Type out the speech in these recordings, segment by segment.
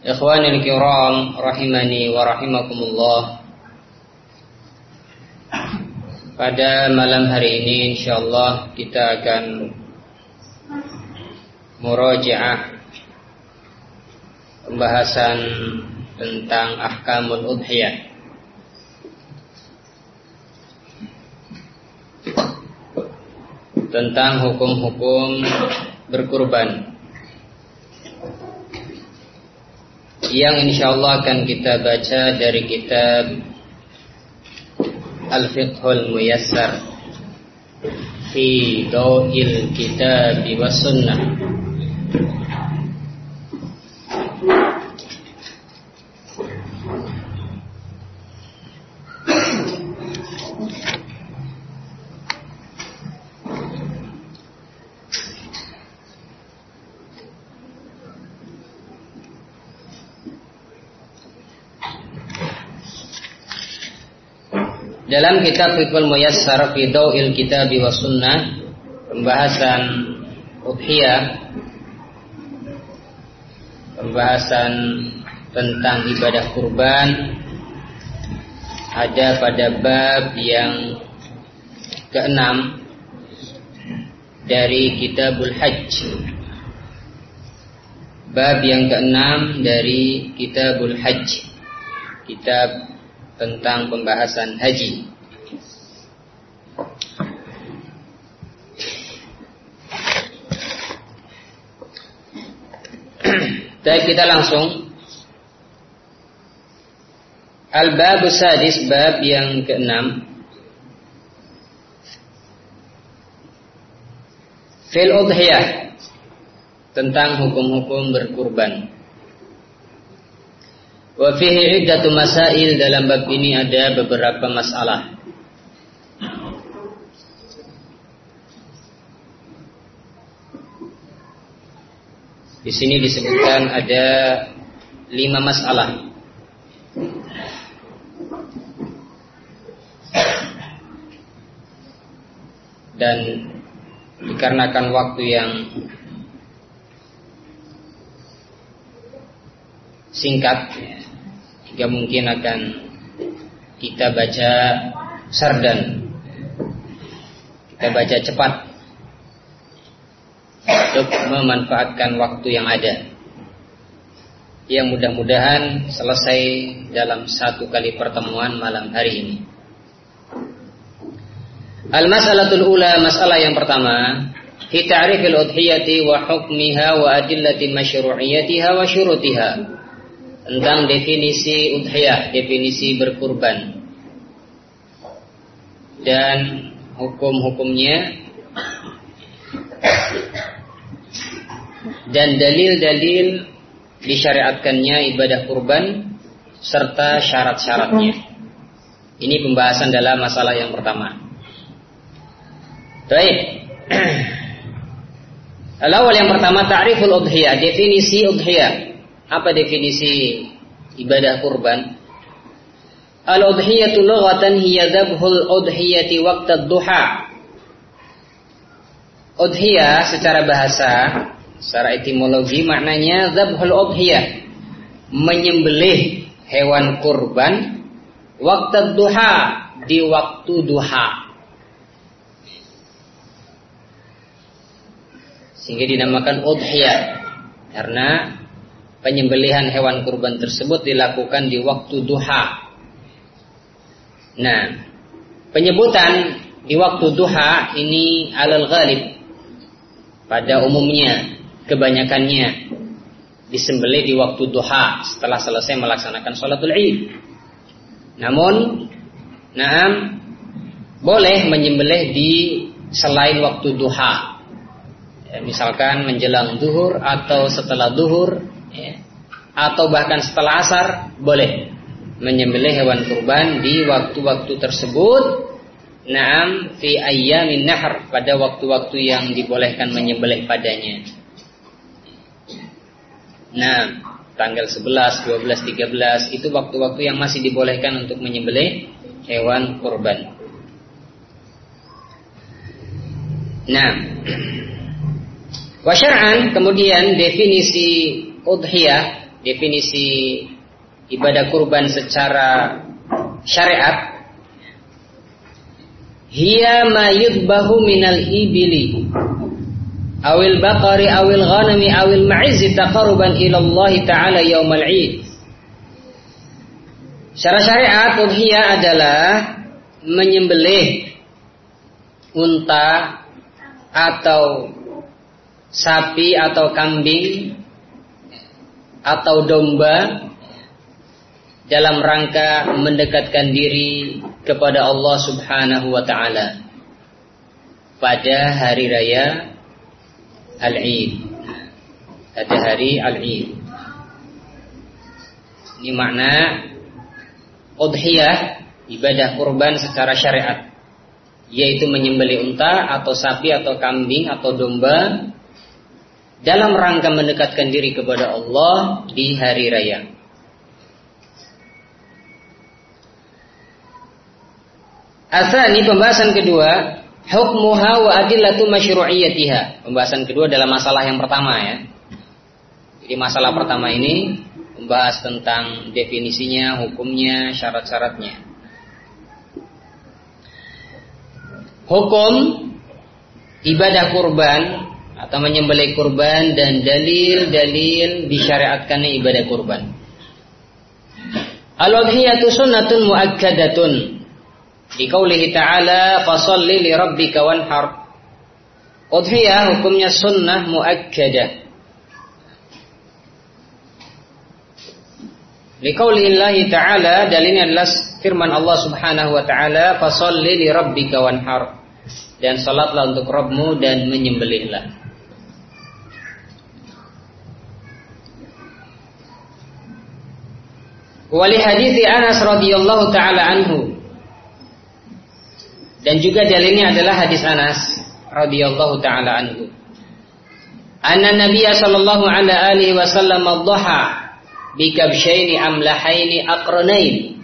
Ikhwanil kiram rahimani wa rahimakumullah. Pada malam hari ini insyaallah kita akan murajaah pembahasan tentang ahkamul udhiyah. Tentang hukum-hukum berkurban yang insya Allah akan kita baca dari kitab Al-Fiqhul Muyassar fi Dawil Kitab wa Sunnah Dalam kitab Fiqhul Muyassar fi Dawil Kitab wa Sunnah pembahasan udhiyah pembahasan tentang ibadah kurban ada pada bab yang keenam dari Kitabul Hajj. Bab yang keenam dari Kitabul Hajj. Kitab tentang pembahasan haji. Baik kita langsung Al-bab sadis bab yang keenam Fil udhiyah tentang hukum-hukum berkurban. Wa fihi iddatu masail dalam bab ini ada beberapa masalah. Di sini disebutkan ada lima masalah. Dan dikarenakan waktu yang singkat jika mungkin akan kita baca sardan. Kita baca cepat. Untuk memanfaatkan waktu yang ada. Yang mudah-mudahan selesai dalam satu kali pertemuan malam hari ini. Al-mas'alatul ula masalah yang pertama. Fi ta'rifil udhiyati wa hukmiha wa adillati masyru'iyatiha wa syurutiha tentang definisi udhiyah, definisi berkurban dan hukum-hukumnya dan dalil-dalil disyariatkannya ibadah kurban serta syarat-syaratnya. Ini pembahasan dalam masalah yang pertama. Baik. Al-awwal yang pertama ta'riful udhiyah, definisi udhiyah. Apa definisi ibadah kurban? Al-udhiyatu lughatan hiya dhabhul udhiyati waqta duha. Udhiyah secara bahasa, secara etimologi maknanya dhabhul udhiyah. Menyembelih hewan kurban waktu duha di waktu duha. Sehingga dinamakan udhiyah karena penyembelihan hewan kurban tersebut dilakukan di waktu duha. Nah, penyebutan di waktu duha ini alal ghalib pada umumnya kebanyakannya disembelih di waktu duha setelah selesai melaksanakan sholatul id. Namun, naam boleh menyembelih di selain waktu duha. Ya, misalkan menjelang duhur atau setelah duhur atau bahkan setelah asar boleh menyembelih hewan kurban di waktu-waktu tersebut Naam fi ayyamin nahr pada waktu-waktu yang dibolehkan menyembelih padanya. Nah, tanggal 11, 12, 13 itu waktu-waktu yang masih dibolehkan untuk menyembelih hewan kurban. Nah, wasyar'an kemudian definisi udhiyah, definisi ibadah kurban secara syariat hiya ma yudbahu minal ibili awil baqari awil ghanami awil ma'izi taqarruban ila Allah taala yaumal 'id. Secara syariat udhiyah adalah menyembelih unta atau sapi atau kambing atau domba dalam rangka mendekatkan diri kepada Allah Subhanahu wa taala pada hari raya Al-Id. Pada hari Al-Id. Ini makna udhiyah ibadah kurban secara syariat yaitu menyembelih unta atau sapi atau kambing atau domba dalam rangka mendekatkan diri kepada Allah di hari raya. Asani pembahasan kedua, hukmuha wa adillatu masyru'iyatiha. Pembahasan kedua dalam masalah yang pertama ya. Jadi masalah pertama ini membahas tentang definisinya, hukumnya, syarat-syaratnya. hukum ibadah kurban atau menyembelih kurban dan dalil-dalil disyariatkannya ibadah kurban. Al-udhiyatu sunnatun muakkadatun. Di ta'ala fasalli li rabbika wanhar. Udhiyah hukumnya sunnah muakkadah. Li qaulihi ta'ala dalilnya adalah firman Allah Subhanahu wa taala fasalli li rabbika wanhar dan salatlah untuk Rabbmu dan menyembelihlah. Wali hadithi Anas radhiyallahu taala anhu. Dan juga dalilnya adalah hadis Anas radhiyallahu taala anhu. Anna Nabiy sallallahu ala alihi wasallam adhaha bi kabshaini amlahaini aqranain.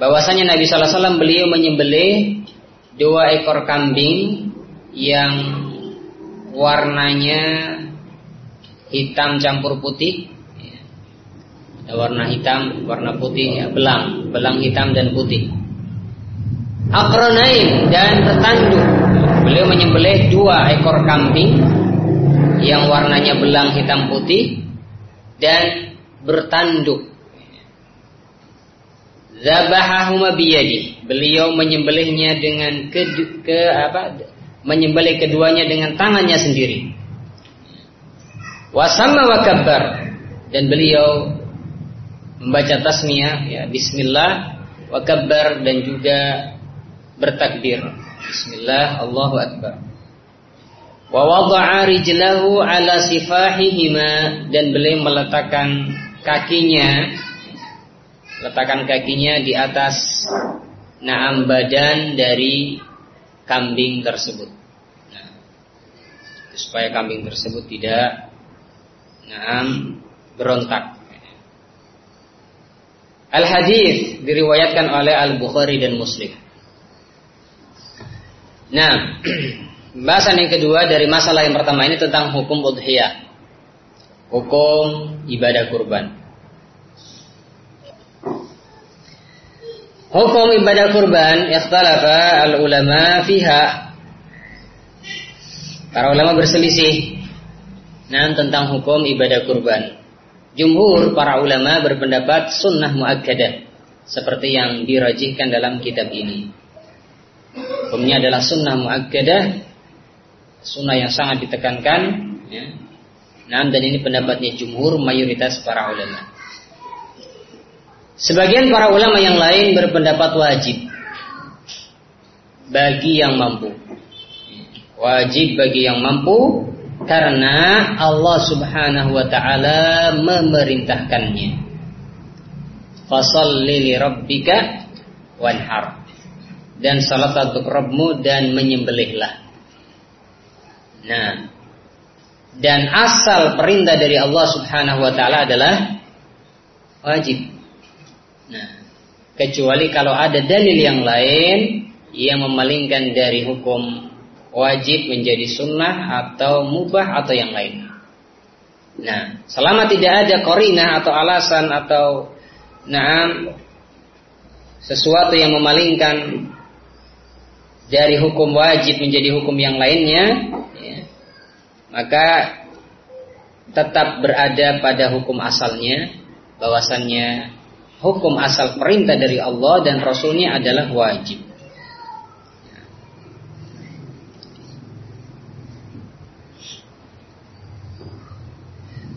Bahwasanya Nabi sallallahu alaihi wasallam beliau menyembelih dua ekor kambing yang warnanya hitam campur putih warna hitam, warna putih ya, belang, belang hitam dan putih. Akronain dan tetanduk. Beliau menyembelih dua ekor kambing yang warnanya belang hitam putih dan bertanduk Zabahahuma biyadi. Beliau menyembelihnya dengan ke, ke apa? Menyembelih keduanya dengan tangannya sendiri. Wasamma wa kabbar dan beliau membaca tasmiyah ya bismillah wa kabbar dan juga bertakbir. Bismillah Allahu akbar. Wa wada'a rijlahu ala sifahihima dan beliau meletakkan kakinya letakkan kakinya di atas naam badan dari kambing tersebut. Nah, supaya kambing tersebut tidak naam berontak. Al hadis diriwayatkan oleh Al Bukhari dan Muslim. Nah, bahasan yang kedua dari masalah yang pertama ini tentang hukum udhiyah. Hukum ibadah kurban. Hukum ibadah kurban ikhtalafa al-ulama fiha. Para ulama berselisih nah, tentang hukum ibadah kurban. Jumhur para ulama berpendapat sunnah muakkadah seperti yang dirajihkan dalam kitab ini. Hukumnya adalah sunnah muakkadah, sunnah yang sangat ditekankan. Ya. Nah, dan ini pendapatnya jumhur mayoritas para ulama. Sebagian para ulama yang lain berpendapat wajib bagi yang mampu. Wajib bagi yang mampu karena Allah Subhanahu wa taala memerintahkannya. Fasholli li rabbika wanhar. Dan salat untuk Rabbmu dan menyembelihlah. Nah, dan asal perintah dari Allah Subhanahu wa taala adalah wajib. Nah, kecuali kalau ada dalil yang lain yang memalingkan dari hukum wajib menjadi sunnah atau mubah atau yang lain. Nah, selama tidak ada korina atau alasan atau nah sesuatu yang memalingkan dari hukum wajib menjadi hukum yang lainnya, ya, maka tetap berada pada hukum asalnya, bahwasannya hukum asal perintah dari Allah dan Rasulnya adalah wajib.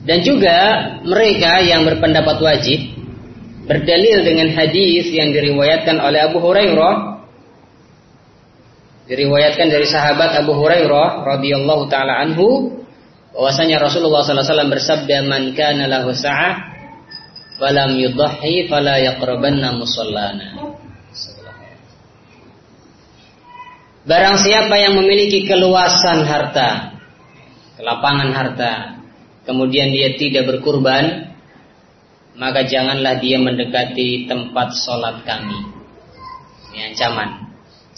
Dan juga mereka yang berpendapat wajib berdalil dengan hadis yang diriwayatkan oleh Abu Hurairah diriwayatkan dari sahabat Abu Hurairah radhiyallahu taala anhu bahwasanya Rasulullah sallallahu alaihi wasallam bersabda man kana lahu sa'ah falam yudhi fala yaqrabanna musallana. Barang siapa yang memiliki keluasan harta, kelapangan harta, kemudian dia tidak berkurban, maka janganlah dia mendekati tempat sholat kami. Ini ancaman.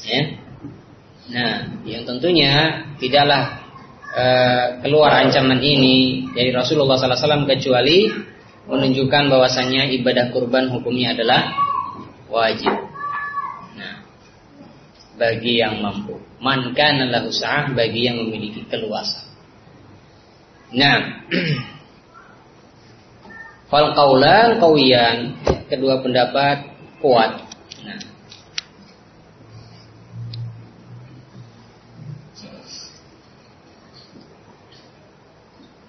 Ya. Nah, yang tentunya tidaklah e, keluar ancaman ini dari Rasulullah SAW kecuali menunjukkan bahwasanya ibadah kurban hukumnya adalah wajib. Nah, bagi yang mampu. Man kana bagi yang memiliki keluasan. Nah, fal kaulan kawiyan kedua pendapat kuat. Nah.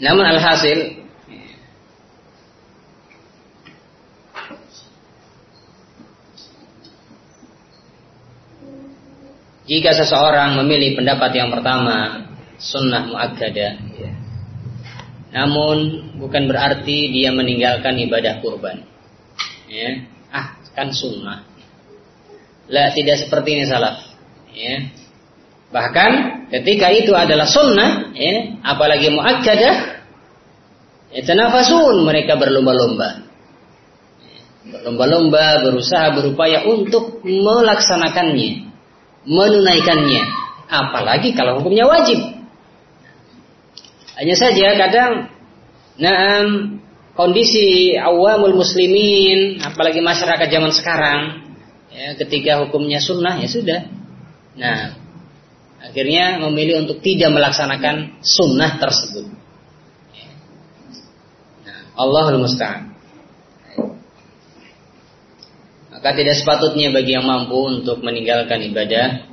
Namun alhasil Jika seseorang memilih pendapat yang pertama Sunnah muakkadah ya, namun bukan berarti dia meninggalkan ibadah kurban. Ya. Ah, kan sunnah. Lah tidak seperti ini salaf. Ya. Bahkan ketika itu adalah sunnah, ya, apalagi ya, tanafasun mereka berlomba-lomba. Berlomba-lomba, berusaha, berupaya untuk melaksanakannya, menunaikannya. Apalagi kalau hukumnya wajib. Hanya saja kadang nah kondisi awamul muslimin apalagi masyarakat zaman sekarang ya, ketika hukumnya sunnah ya sudah. Nah, akhirnya memilih untuk tidak melaksanakan sunnah tersebut. Nah, Allahul musta'an. Maka tidak sepatutnya bagi yang mampu untuk meninggalkan ibadah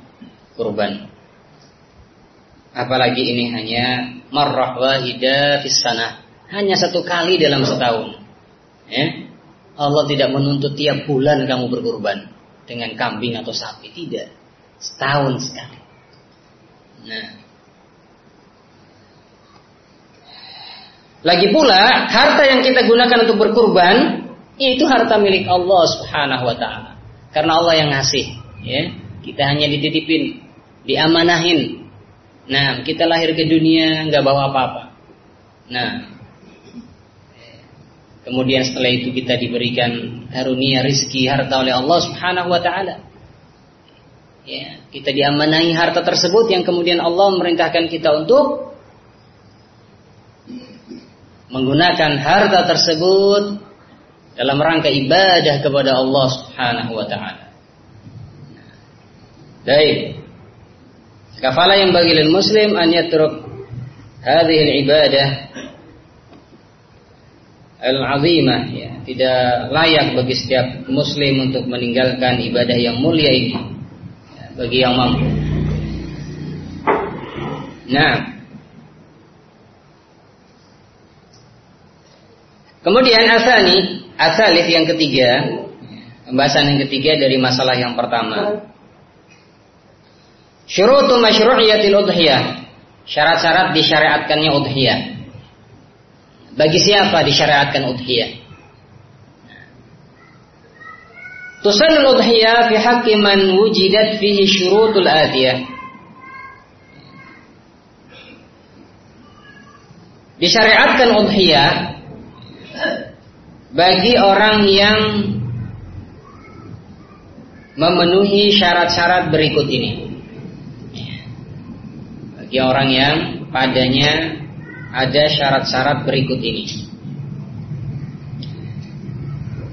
kurban. Apalagi ini hanya marrah wahida fis sanah. Hanya satu kali dalam setahun. Ya. Allah tidak menuntut tiap bulan kamu berkurban dengan kambing atau sapi, tidak. Setahun sekali. Nah. Lagi pula, harta yang kita gunakan untuk berkurban itu harta milik Allah Subhanahu wa taala. Karena Allah yang ngasih, ya. Kita hanya dititipin, diamanahin Nah, kita lahir ke dunia nggak bawa apa-apa. Nah, kemudian setelah itu kita diberikan karunia rizki harta oleh Allah Subhanahu Wa Taala. Ya, kita diamanahi harta tersebut yang kemudian Allah memerintahkan kita untuk menggunakan harta tersebut dalam rangka ibadah kepada Allah Subhanahu wa taala. Baik. Kafala yang bagi lil muslim an yatruk hadhihi al-ibadah al-azimah ya, tidak layak bagi setiap muslim untuk meninggalkan ibadah yang mulia ini ya, bagi yang mampu. Nah, kemudian asani, asalif yang ketiga, pembahasan yang ketiga dari masalah yang pertama. Syurutu masyru'iyatil udhiyah. syarat-syarat disyariatkannya udhiyah. Bagi siapa disyariatkan udhiyah? Tusanul udhiyah fi haqqi man wujidat fihi syurutul atiyah. Disyariatkan udhiyah bagi orang yang memenuhi syarat-syarat berikut ini. Bagi orang yang padanya ada syarat-syarat berikut ini.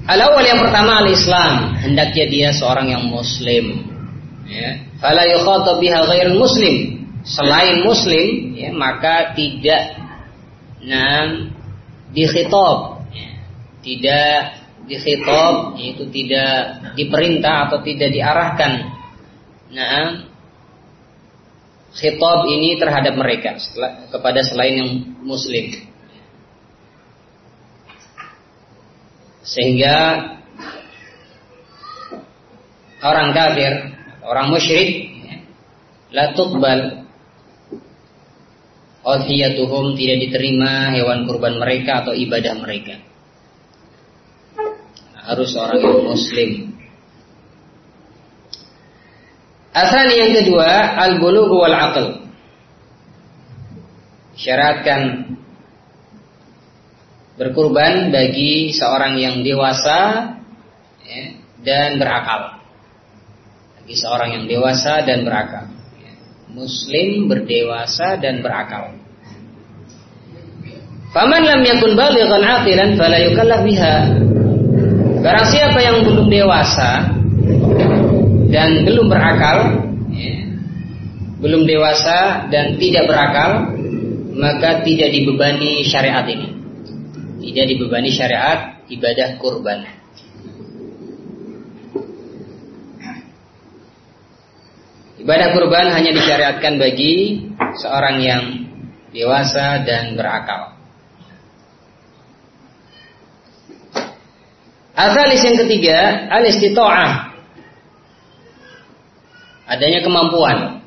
Al-awwal yang pertama al-Islam, hendaknya dia seorang yang muslim. Ya. Fala yukhatab biha ghairul muslim. Selain muslim, ya, maka tidak nah dikhitab. Ya. Tidak dikhitab yaitu tidak diperintah atau tidak diarahkan. Nah, khitab ini terhadap mereka kepada selain yang muslim. Sehingga orang kafir, orang musyrik la tuqbal udhiyatuhum tidak diterima hewan kurban mereka atau ibadah mereka. Harus orang yang muslim. Asal yang kedua, al-bulugh wal aql. Syaratkan berkurban bagi seorang yang dewasa ya, dan berakal. Bagi seorang yang dewasa dan berakal. Ya, Muslim berdewasa dan berakal. Faman lam yakun balighan aqilan fala yukallaf biha. Barang siapa yang belum dewasa dan belum berakal, ya, belum dewasa dan tidak berakal, maka tidak dibebani syariat ini. Tidak dibebani syariat ibadah kurban. Ibadah kurban hanya disyariatkan bagi seorang yang dewasa dan berakal. Asalis yang ketiga, al-istita'ah adanya kemampuan.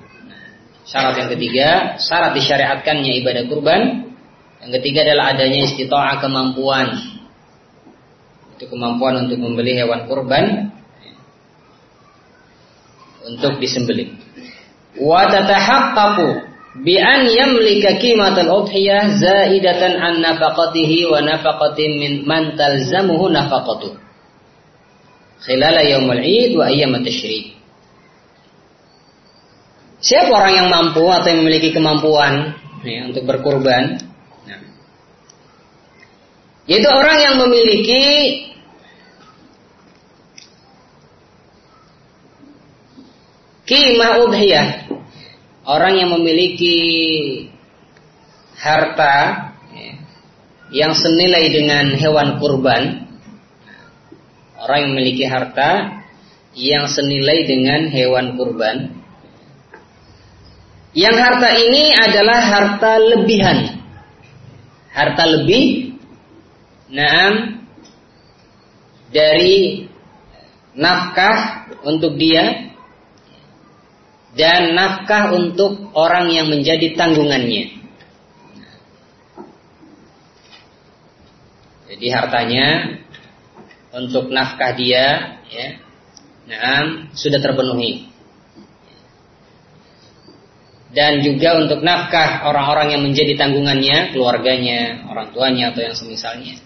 Syarat yang ketiga, syarat disyariatkannya ibadah kurban. Yang ketiga adalah adanya istita'ah kemampuan. Itu kemampuan untuk membeli hewan kurban untuk disembelih. Wa tatahaqqaqu bi an yamlika qimatal udhiyah zaidatan an nafaqatihi wa nafaqatin min man talzamuhu nafaqatuh. Khilala yaumul 'id wa ayyam tasyrik. Siapa orang yang mampu atau yang memiliki kemampuan ya, untuk berkurban? Nah. Yaitu orang yang memiliki kimah udhiyah. Orang yang memiliki harta ya, yang senilai dengan hewan kurban. Orang yang memiliki harta yang senilai dengan hewan kurban yang harta ini adalah harta lebihan. Harta lebih Naam dari nafkah untuk dia dan nafkah untuk orang yang menjadi tanggungannya. Jadi hartanya untuk nafkah dia ya. Naam sudah terpenuhi dan juga untuk nafkah orang-orang yang menjadi tanggungannya, keluarganya, orang tuanya atau yang semisalnya.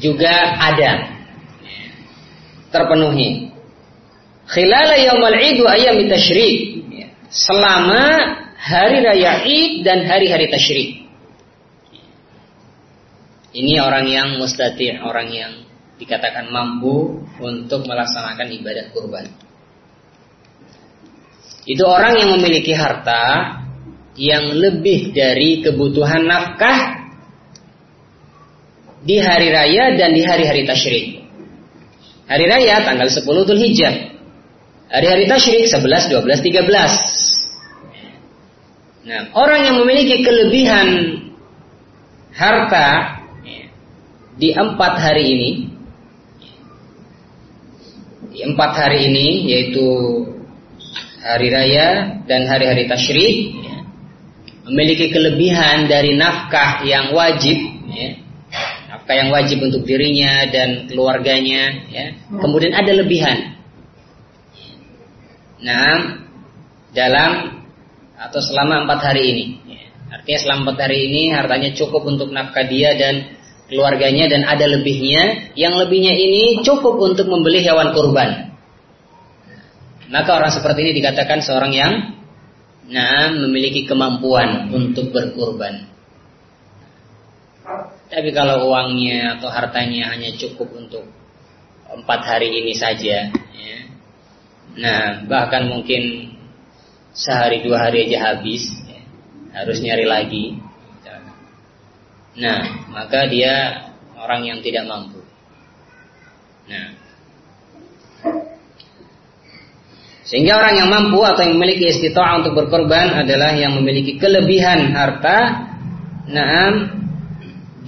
Juga ada terpenuhi. Khilala yaumal id wa ayyam tasyrik. Selama hari raya Id dan hari-hari tasyrik. Ini orang yang mustati, orang yang dikatakan mampu untuk melaksanakan ibadah kurban. Itu orang yang memiliki harta yang lebih dari kebutuhan nafkah di hari raya dan di hari-hari tasyrik. Hari raya tanggal 10 Dhul Hijjah. Hari-hari tasyrik 11, 12, 13. Nah, orang yang memiliki kelebihan harta di empat hari ini, di empat hari ini yaitu hari raya dan hari-hari tasyrik ya. memiliki kelebihan dari nafkah yang wajib, ya, nafkah yang wajib untuk dirinya dan keluarganya, ya, kemudian ada lebihan. Nah, dalam atau selama empat hari ini, ya, artinya selama empat hari ini hartanya cukup untuk nafkah dia dan keluarganya dan ada lebihnya, yang lebihnya ini cukup untuk membeli hewan kurban. Maka orang seperti ini dikatakan seorang yang nah memiliki kemampuan untuk berkurban. Tapi kalau uangnya atau hartanya hanya cukup untuk empat hari ini saja, ya. nah bahkan mungkin sehari dua hari aja habis, ya. harus nyari lagi. Nah, maka dia orang yang tidak mampu. Nah, Sehingga orang yang mampu atau yang memiliki istita'ah untuk berkorban adalah yang memiliki kelebihan harta Naam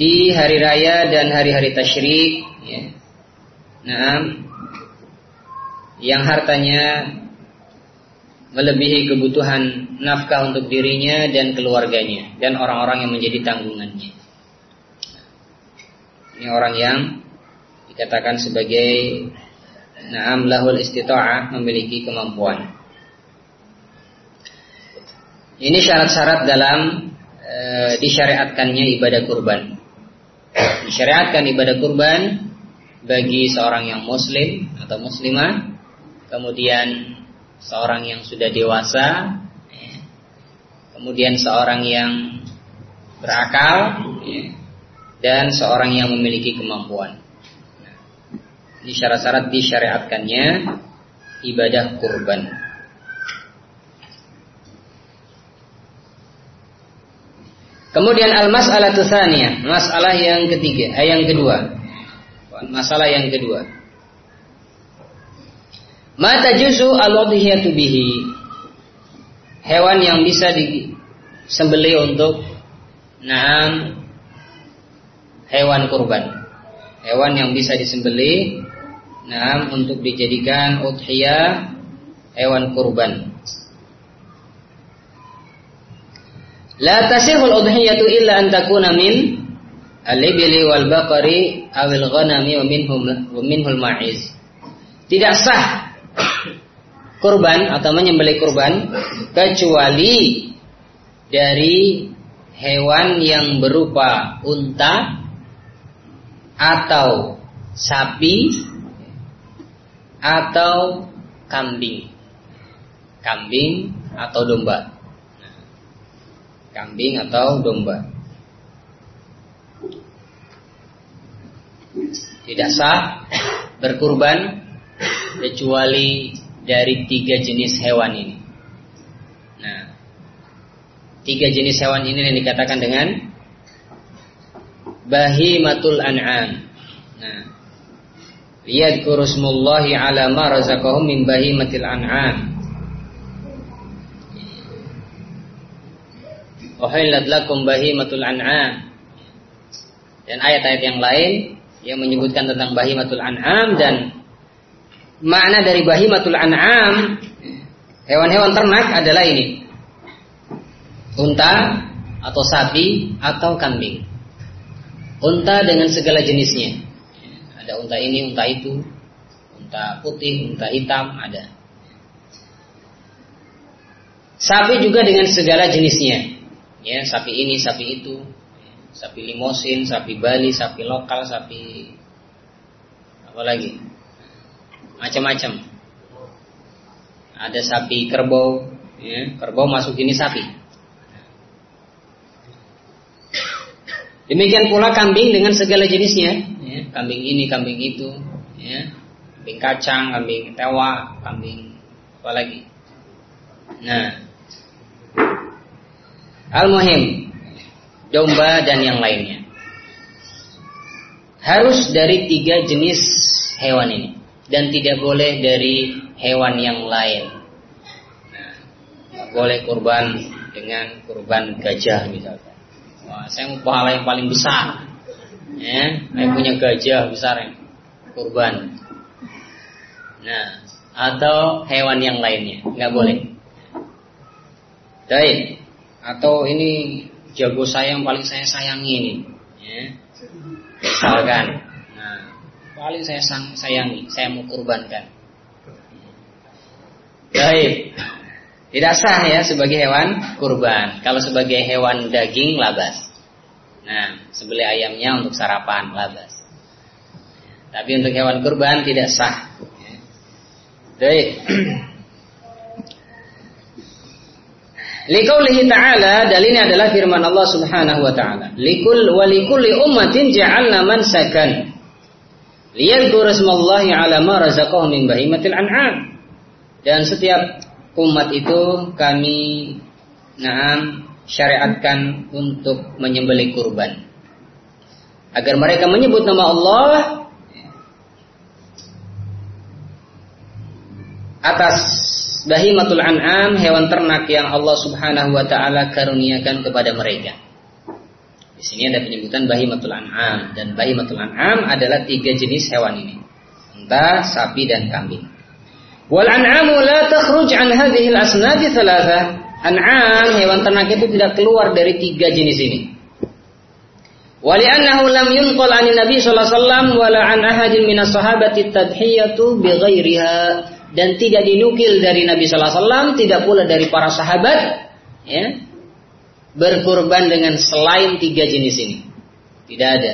di hari raya dan hari-hari tasyrik ya. Naam yang hartanya melebihi kebutuhan nafkah untuk dirinya dan keluarganya dan orang-orang yang menjadi tanggungannya. Ini orang yang dikatakan sebagai Naam lahul istita'ah memiliki kemampuan. Ini syarat-syarat dalam e, disyariatkannya ibadah kurban. Disyariatkan ibadah kurban bagi seorang yang muslim atau muslimah, kemudian seorang yang sudah dewasa, ya, kemudian seorang yang berakal, ya, dan seorang yang memiliki kemampuan. Ini syarat-syarat disyariatkannya ibadah kurban. Kemudian al-mas'alah tsaniyah, masalah yang ketiga, eh, yang kedua. Masalah yang kedua. Mata juzu al-udhiyatu bihi. Hewan yang bisa disembelih untuk naam hewan kurban. Hewan yang bisa disembelih Nah, untuk dijadikan udhiyah hewan kurban. La tasihul udhiyatu illa an takuna min al-ibli wal baqari awil ghanami wa minhum wa minhul ma'iz. Tidak sah kurban atau menyembelih kurban kecuali dari hewan yang berupa unta atau sapi atau kambing. Kambing atau domba. Kambing atau domba. Tidak sah berkurban kecuali dari tiga jenis hewan ini. Nah, tiga jenis hewan ini yang dikatakan dengan bahimatul an'am. Nah, ala ma razaqahum min bahimatil an'am. Uhillat lakum bahimatul an'am. Dan ayat-ayat yang lain yang menyebutkan tentang bahimatul an'am dan makna dari bahimatul an'am hewan-hewan ternak adalah ini. Unta atau sapi atau kambing. Unta dengan segala jenisnya ada unta ini, unta itu, unta putih, unta hitam, ada. Sapi juga dengan segala jenisnya. Ya, sapi ini, sapi itu, sapi limosin, sapi Bali, sapi lokal, sapi apa lagi? Macam-macam. Ada sapi kerbau, ya, kerbau masuk ini sapi. Demikian pula kambing dengan segala jenisnya ya, kambing ini, kambing itu, ya, kambing kacang, kambing tewa, kambing apa lagi. Nah, al-muhim domba dan yang lainnya harus dari tiga jenis hewan ini dan tidak boleh dari hewan yang lain. Nah, boleh kurban dengan kurban gajah misalnya. Wah, saya mau pahala yang paling besar ya, yang punya gajah besar yang kurban. Nah, atau hewan yang lainnya, nggak boleh. Baik. atau ini jago saya yang paling saya sayangi ini ya. misalkan nah paling saya sayangi saya mau kurbankan baik tidak sah ya sebagai hewan kurban. Kalau sebagai hewan daging labas. Nah sebeli ayamnya untuk sarapan labas. Tapi untuk hewan kurban tidak sah. Baik. Liqaulihi ta'ala dalilnya adalah firman Allah Subhanahu wa taala. Likul wa likulli ummatin ja'alna mansakan liyadhkuru ismallahi 'ala ma razaqahum min bahimatil an'am. Dan setiap umat itu kami na'am syariatkan untuk menyembelih kurban. Agar mereka menyebut nama Allah atas bahimatul an'am hewan ternak yang Allah Subhanahu wa taala karuniakan kepada mereka. Di sini ada penyebutan bahimatul an'am dan bahimatul an'am adalah tiga jenis hewan ini. Unta, sapi dan kambing. Wal an'amu la takhruj an hadhihi. An'am hewan ternak itu tidak keluar dari tiga jenis ini. Wali'annahu lam yunqal 'an Nabi sallallahu alaihi wasallam wala 'an ahadin minas sahabati tadhiyatu bighairiha dan tidak dinukil dari Nabi Sallallahu Alaihi Wasallam, tidak pula dari para sahabat, ya, berkurban dengan selain tiga jenis ini. Tidak ada,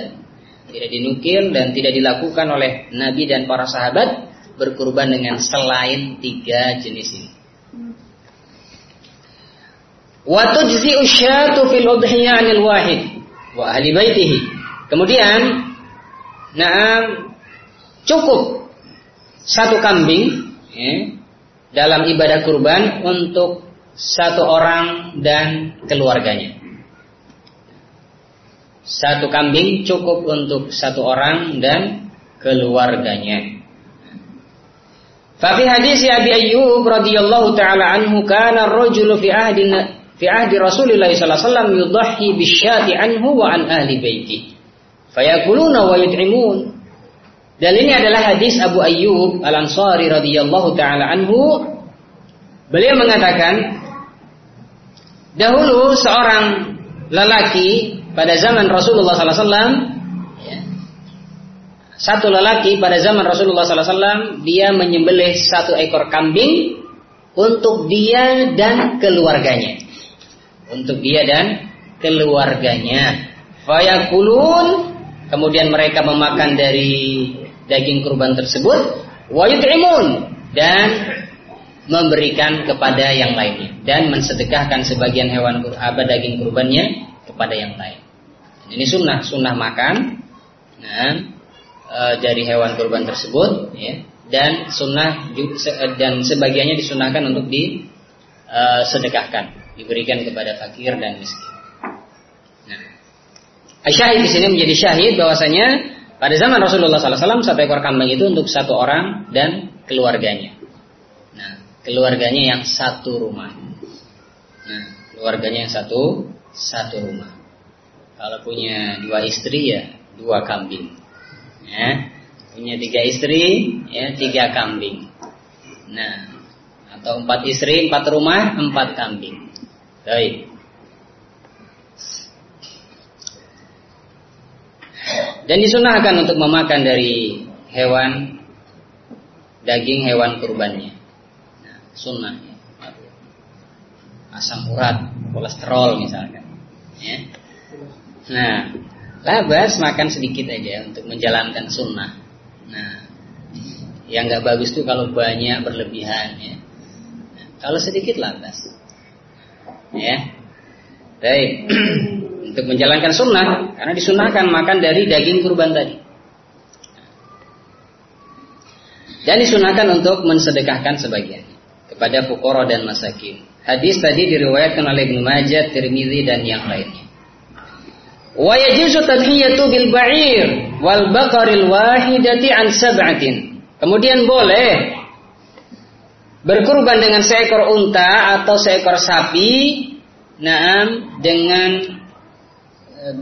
tidak dinukil dan tidak dilakukan oleh Nabi dan para sahabat berkurban dengan selain tiga jenis ini. Wa tujzi'u syatu fil 'anil wahid wa ahli baitihi. Kemudian, nah cukup satu kambing ya, dalam ibadah kurban untuk satu orang dan keluarganya. Satu kambing cukup untuk satu orang dan keluarganya. Fafi hadis Abi Ayyub radhiyallahu taala anhu kana ar-rajulu fi ahdi fi ahdi Rasulillah sallallahu alaihi wasallam yudhhi bisyati anhu wa an ahli baiti. Fayakuluna wa yut'imun dan ini adalah hadis Abu Ayyub Al-Ansari radhiyallahu taala anhu. Beliau mengatakan dahulu seorang lelaki pada zaman Rasulullah sallallahu alaihi wasallam satu lelaki pada zaman Rasulullah wasallam dia menyembelih satu ekor kambing untuk dia dan keluarganya. Untuk dia dan keluarganya. Fayakulun kemudian mereka memakan dari daging kurban tersebut wa yut'imun dan memberikan kepada yang lainnya dan mensedekahkan sebagian hewan apa daging kurbannya kepada yang lain. Ini sunnah sunnah makan nah, e, dari hewan kurban tersebut ya, dan sunnah dan sebagiannya disunahkan untuk disedekahkan e, diberikan kepada fakir dan miskin. Nah, syahid di sini menjadi syahid bahwasanya pada zaman Rasulullah SAW satu ekor kambing itu untuk satu orang dan keluarganya. Nah, keluarganya yang satu rumah. Nah, keluarganya yang satu satu rumah. Kalau punya dua istri ya dua kambing. Ya, punya tiga istri ya tiga kambing. Nah, atau empat istri empat rumah empat kambing. Baik. Dan disunahkan untuk memakan dari hewan daging hewan kurbannya. Nah, sunnah. Ya. Asam urat, kolesterol misalkan. Ya. Nah, labas makan sedikit aja untuk menjalankan sunnah. Nah, yang nggak bagus tuh kalau banyak berlebihan ya. Kalau sedikit labas. Ya. Baik. untuk menjalankan sunnah karena disunahkan makan dari daging kurban tadi. Dan disunahkan untuk mensedekahkan sebagian kepada fukara dan masakin. Hadis tadi diriwayatkan oleh Ibnu Majah, Tirmizi dan yang lainnya. Wa yajuzu bil ba'ir wal baqaril wahidati an sab'atin. Kemudian boleh berkurban dengan seekor unta atau seekor sapi, naam dengan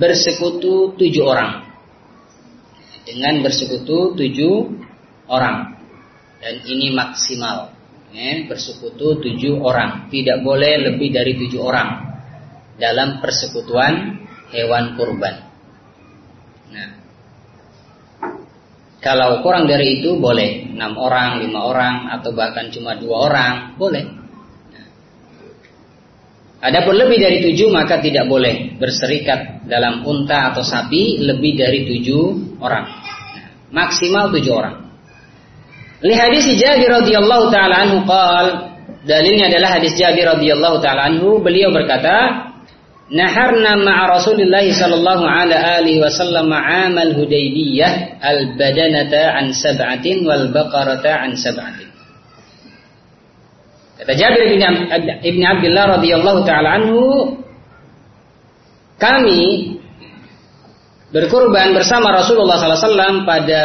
bersekutu tujuh orang. Dengan bersekutu tujuh orang. Dan ini maksimal ya, bersekutu tujuh orang. Tidak boleh lebih dari tujuh orang dalam persekutuan hewan kurban. Nah, kalau kurang dari itu boleh enam orang, lima orang, atau bahkan cuma dua orang boleh. Nah. Adapun lebih dari tujuh maka tidak boleh berserikat dalam unta atau sapi lebih dari tujuh orang. Nah, maksimal tujuh orang. Lihat hadis Jabir radhiyallahu taala anhu qal dalilnya adalah hadis Jabir radhiyallahu taala anhu beliau berkata Naharna ma'a Rasulillah sallallahu alaihi wasallam amal Hudaybiyah al-badanata an sab'atin wal baqarata an sab'atin. Kata Jabir bin Ibn Abdullah radhiyallahu taala anhu kami berkurban bersama Rasulullah sallallahu alaihi wasallam pada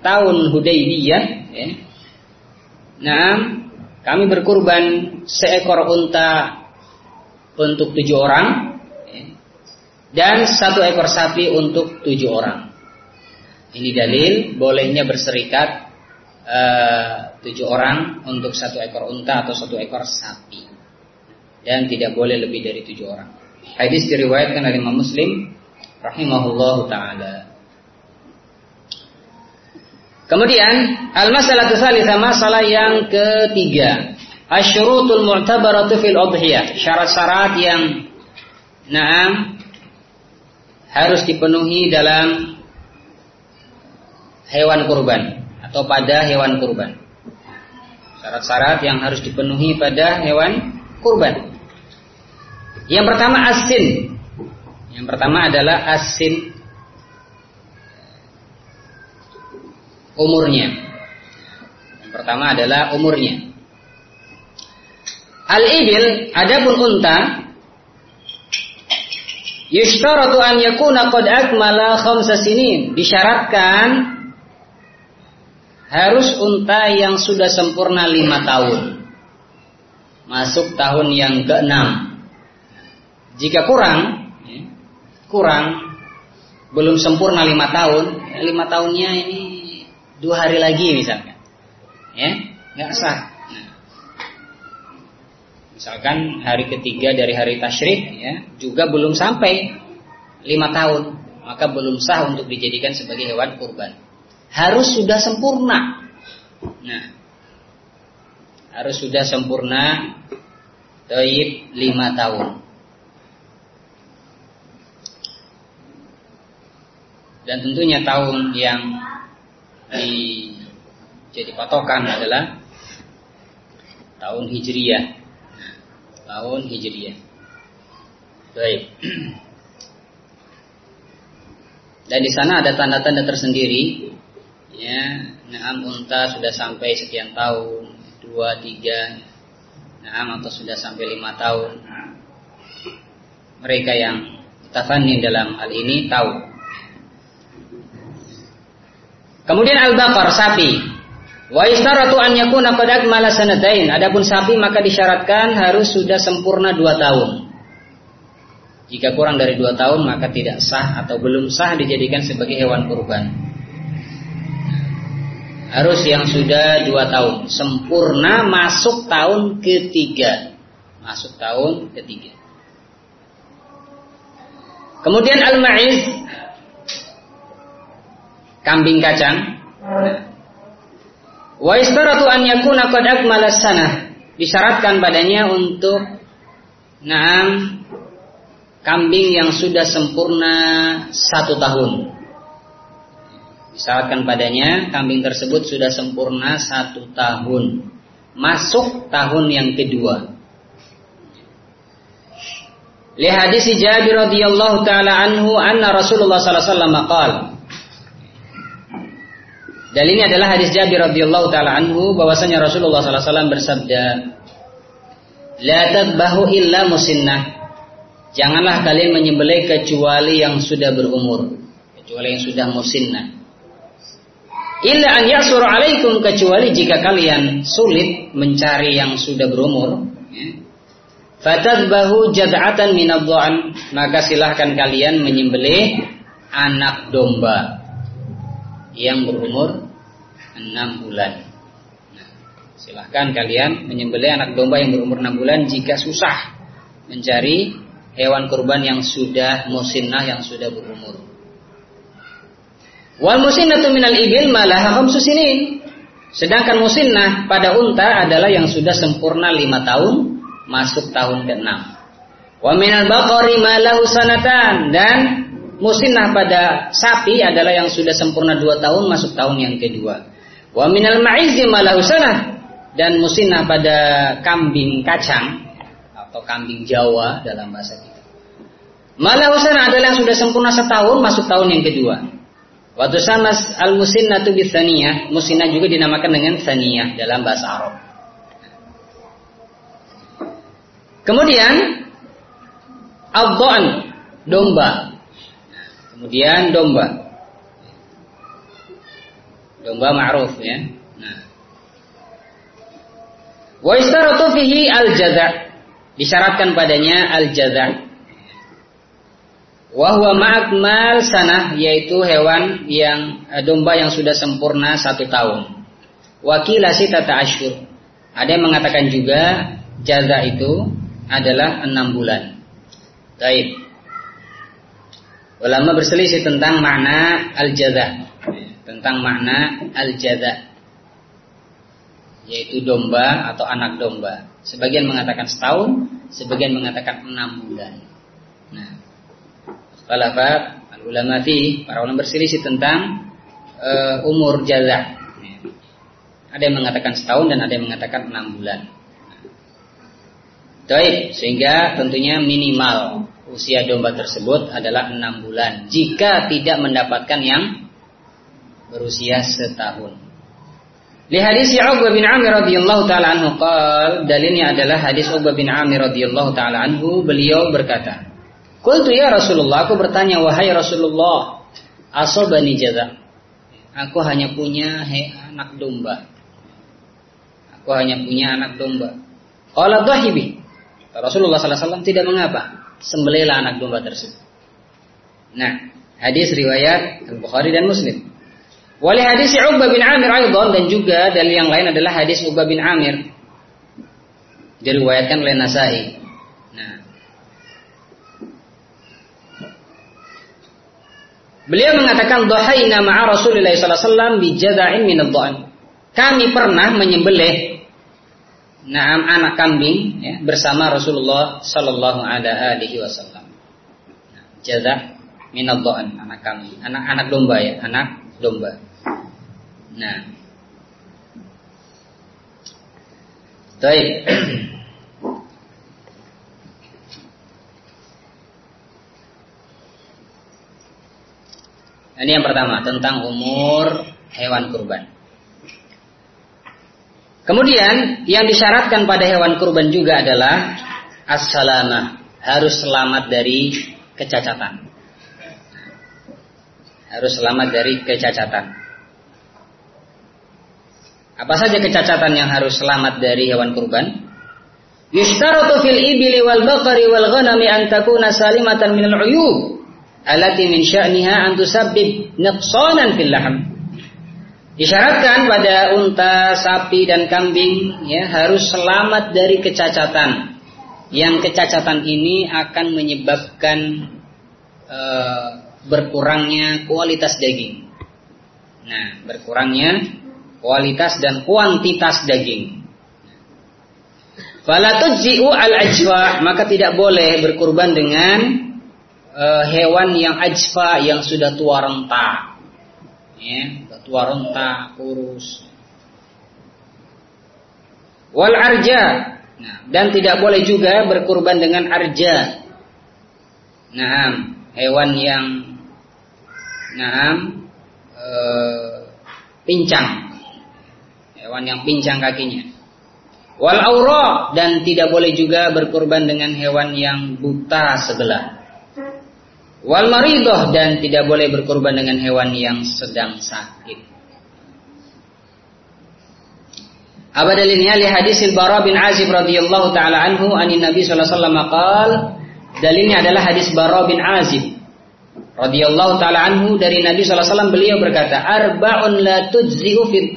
tahun Hudaybiyah ya. Nah, kami berkurban seekor unta untuk tujuh orang dan satu ekor sapi untuk tujuh orang. Ini dalil bolehnya berserikat uh, tujuh orang untuk satu ekor unta atau satu ekor sapi dan tidak boleh lebih dari tujuh orang. Hadis diriwayatkan oleh Imam Muslim rahimahullahu taala. Kemudian al-masalah tsalitsah masalah yang ketiga. Asyurutul mu'tabaratu fil udhiyah. Syarat-syarat yang Naam harus dipenuhi dalam hewan kurban atau pada hewan kurban. Syarat-syarat yang harus dipenuhi pada hewan kurban. Yang pertama asin. Yang pertama adalah asin umurnya. Yang pertama adalah umurnya. Al-ibil adapun unta Yushtaratu an yakuna qad akmala khamsa sinin. Disyaratkan harus unta yang sudah sempurna lima tahun. Masuk tahun yang keenam. Jika kurang, ya, kurang, belum sempurna lima tahun, ya, lima tahunnya ini dua hari lagi misalkan, ya, nggak sah. Misalkan hari ketiga dari hari tasyrik ya, juga belum sampai lima tahun, maka belum sah untuk dijadikan sebagai hewan kurban. Harus sudah sempurna. Nah, harus sudah sempurna Taib lima tahun. Dan tentunya tahun yang di, jadi patokan adalah tahun Hijriyah tahun Hijriah. Baik. Dan di sana ada tanda-tanda tersendiri. Ya, Naam unta sudah sampai sekian tahun, dua, tiga, Naam atau sudah sampai lima tahun. Mereka yang tafanin dalam hal ini tahu. Kemudian al-baqar sapi. Wa istaratu an yakuna qad akmala sanatain. Adapun sapi maka disyaratkan harus sudah sempurna dua tahun. Jika kurang dari dua tahun maka tidak sah atau belum sah dijadikan sebagai hewan kurban. Harus yang sudah dua tahun, sempurna masuk tahun ketiga, masuk tahun ketiga. Kemudian al-ma'iz, kambing kacang. Wa istaratu an yakuna qad akmala sanah. Disyaratkan padanya untuk naam kambing yang sudah sempurna satu tahun. Disyaratkan padanya kambing tersebut sudah sempurna satu tahun. Masuk tahun yang kedua. Lihat hadis Jabir radhiyallahu taala anhu anna Rasulullah sallallahu alaihi wasallam qala Dalilnya adalah hadis Jabir radhiyallahu taala anhu bahwasanya Rasulullah sallallahu alaihi wasallam bersabda, "La tadbahu illa musinnah." Janganlah kalian menyembelih kecuali yang sudah berumur, kecuali yang sudah musinnah. Illa an yasur alaikum kecuali jika kalian sulit mencari yang sudah berumur, ya. Fatadbahu jad'atan min maka silahkan kalian menyembelih anak domba yang berumur enam bulan. Nah, silahkan kalian menyembelih anak domba yang berumur enam bulan jika susah mencari hewan kurban yang sudah musinnah yang sudah berumur. Wal musinnatu minal ibil malah khamsu sinin. Sedangkan musinnah pada unta adalah yang sudah sempurna lima tahun masuk tahun ke-6. Wa minal baqari malahu sanatan dan musinnah pada sapi adalah yang sudah sempurna dua tahun masuk tahun yang kedua. Wa minal ma'izi malahu sanah dan musinnah pada kambing kacang atau kambing Jawa dalam bahasa kita. Malah usana adalah sudah sempurna setahun masuk tahun yang kedua. Waktu sama al musinnah tu bisaniyah, musinnah juga dinamakan dengan saniyah dalam bahasa Arab. Kemudian abon domba. Kemudian domba. Domba ma'ruf ya. Wa istaratu fihi al-jaza. Disyaratkan padanya al-jaza. Wa huwa ma'akmal sanah yaitu hewan yang eh, domba yang sudah sempurna satu tahun. Wakila tata asyur. Ada yang mengatakan juga jaza itu adalah enam bulan. Baik. Ulama berselisih tentang makna al-jaza. Tentang makna al-jaza yaitu domba atau anak domba. Sebagian mengatakan setahun, sebagian mengatakan enam bulan. Nah, al ulama fi para ulama berselisih tentang uh, umur jaza. Ada yang mengatakan setahun dan ada yang mengatakan enam bulan. Baik, sehingga tentunya minimal usia domba tersebut adalah enam bulan. Jika tidak mendapatkan yang berusia setahun. Li hadis Uqbah bin Amir radhiyallahu taala anhu qal dalilnya adalah hadis Uqbah bin Amir radhiyallahu taala anhu beliau berkata Qultu ya Rasulullah aku bertanya wahai Rasulullah asobani jaza? Aku hanya punya he, anak domba. Aku hanya punya anak domba. Qala dhahibi. Rasulullah sallallahu alaihi wasallam tidak mengapa sembelihlah anak domba tersebut. Nah hadis riwayat Al-Bukhari dan Muslim Wali hadis Uqbah bin Amir Aydon dan juga dalil yang lain adalah hadis Uqbah bin Amir diriwayatkan oleh Nasai. Nah. Beliau mengatakan dhahaina ma'a Rasulullah sallallahu alaihi wasallam bi jada'in min Kami pernah menyembelih Naam anak kambing ya, bersama Rasulullah sallallahu alaihi wasallam. Nah, Jada' min anak kambing, anak anak domba ya, anak domba. Nah. Baik. Ini yang pertama tentang umur hewan kurban. Kemudian yang disyaratkan pada hewan kurban juga adalah as harus selamat dari kecacatan. Harus selamat dari kecacatan. Apa saja kecacatan yang harus selamat dari hewan kurban? Yushtaratu fil ibili wal baqari wal ghanami an takuna salimatan min al uyub allati min sya'niha an tusabbib nuqsanan fil lahm. Disyaratkan pada unta, sapi dan kambing ya harus selamat dari kecacatan. Yang kecacatan ini akan menyebabkan uh, berkurangnya kualitas daging. Nah, berkurangnya kualitas dan kuantitas daging. Fala tujzi'u al-ajfa, maka tidak boleh berkurban dengan uh, hewan yang ajfa yang sudah tua renta. Ya, tua renta, kurus. Wal arja. Nah, dan tidak boleh juga berkurban dengan arja. Nah, hewan yang nah, uh, pincang hewan yang pincang kakinya. Wal aura dan tidak boleh juga berkorban dengan hewan yang buta sebelah. Wal maridoh dan tidak boleh berkorban dengan hewan yang sedang sakit. Apa dalilnya li hadis Bara bin Azib radhiyallahu taala anhu anin Nabi sallallahu alaihi wasallam dalilnya adalah hadis Bara bin Azib radhiyallahu taala anhu dari Nabi sallallahu alaihi wasallam beliau berkata arba'un la tujzi'u fil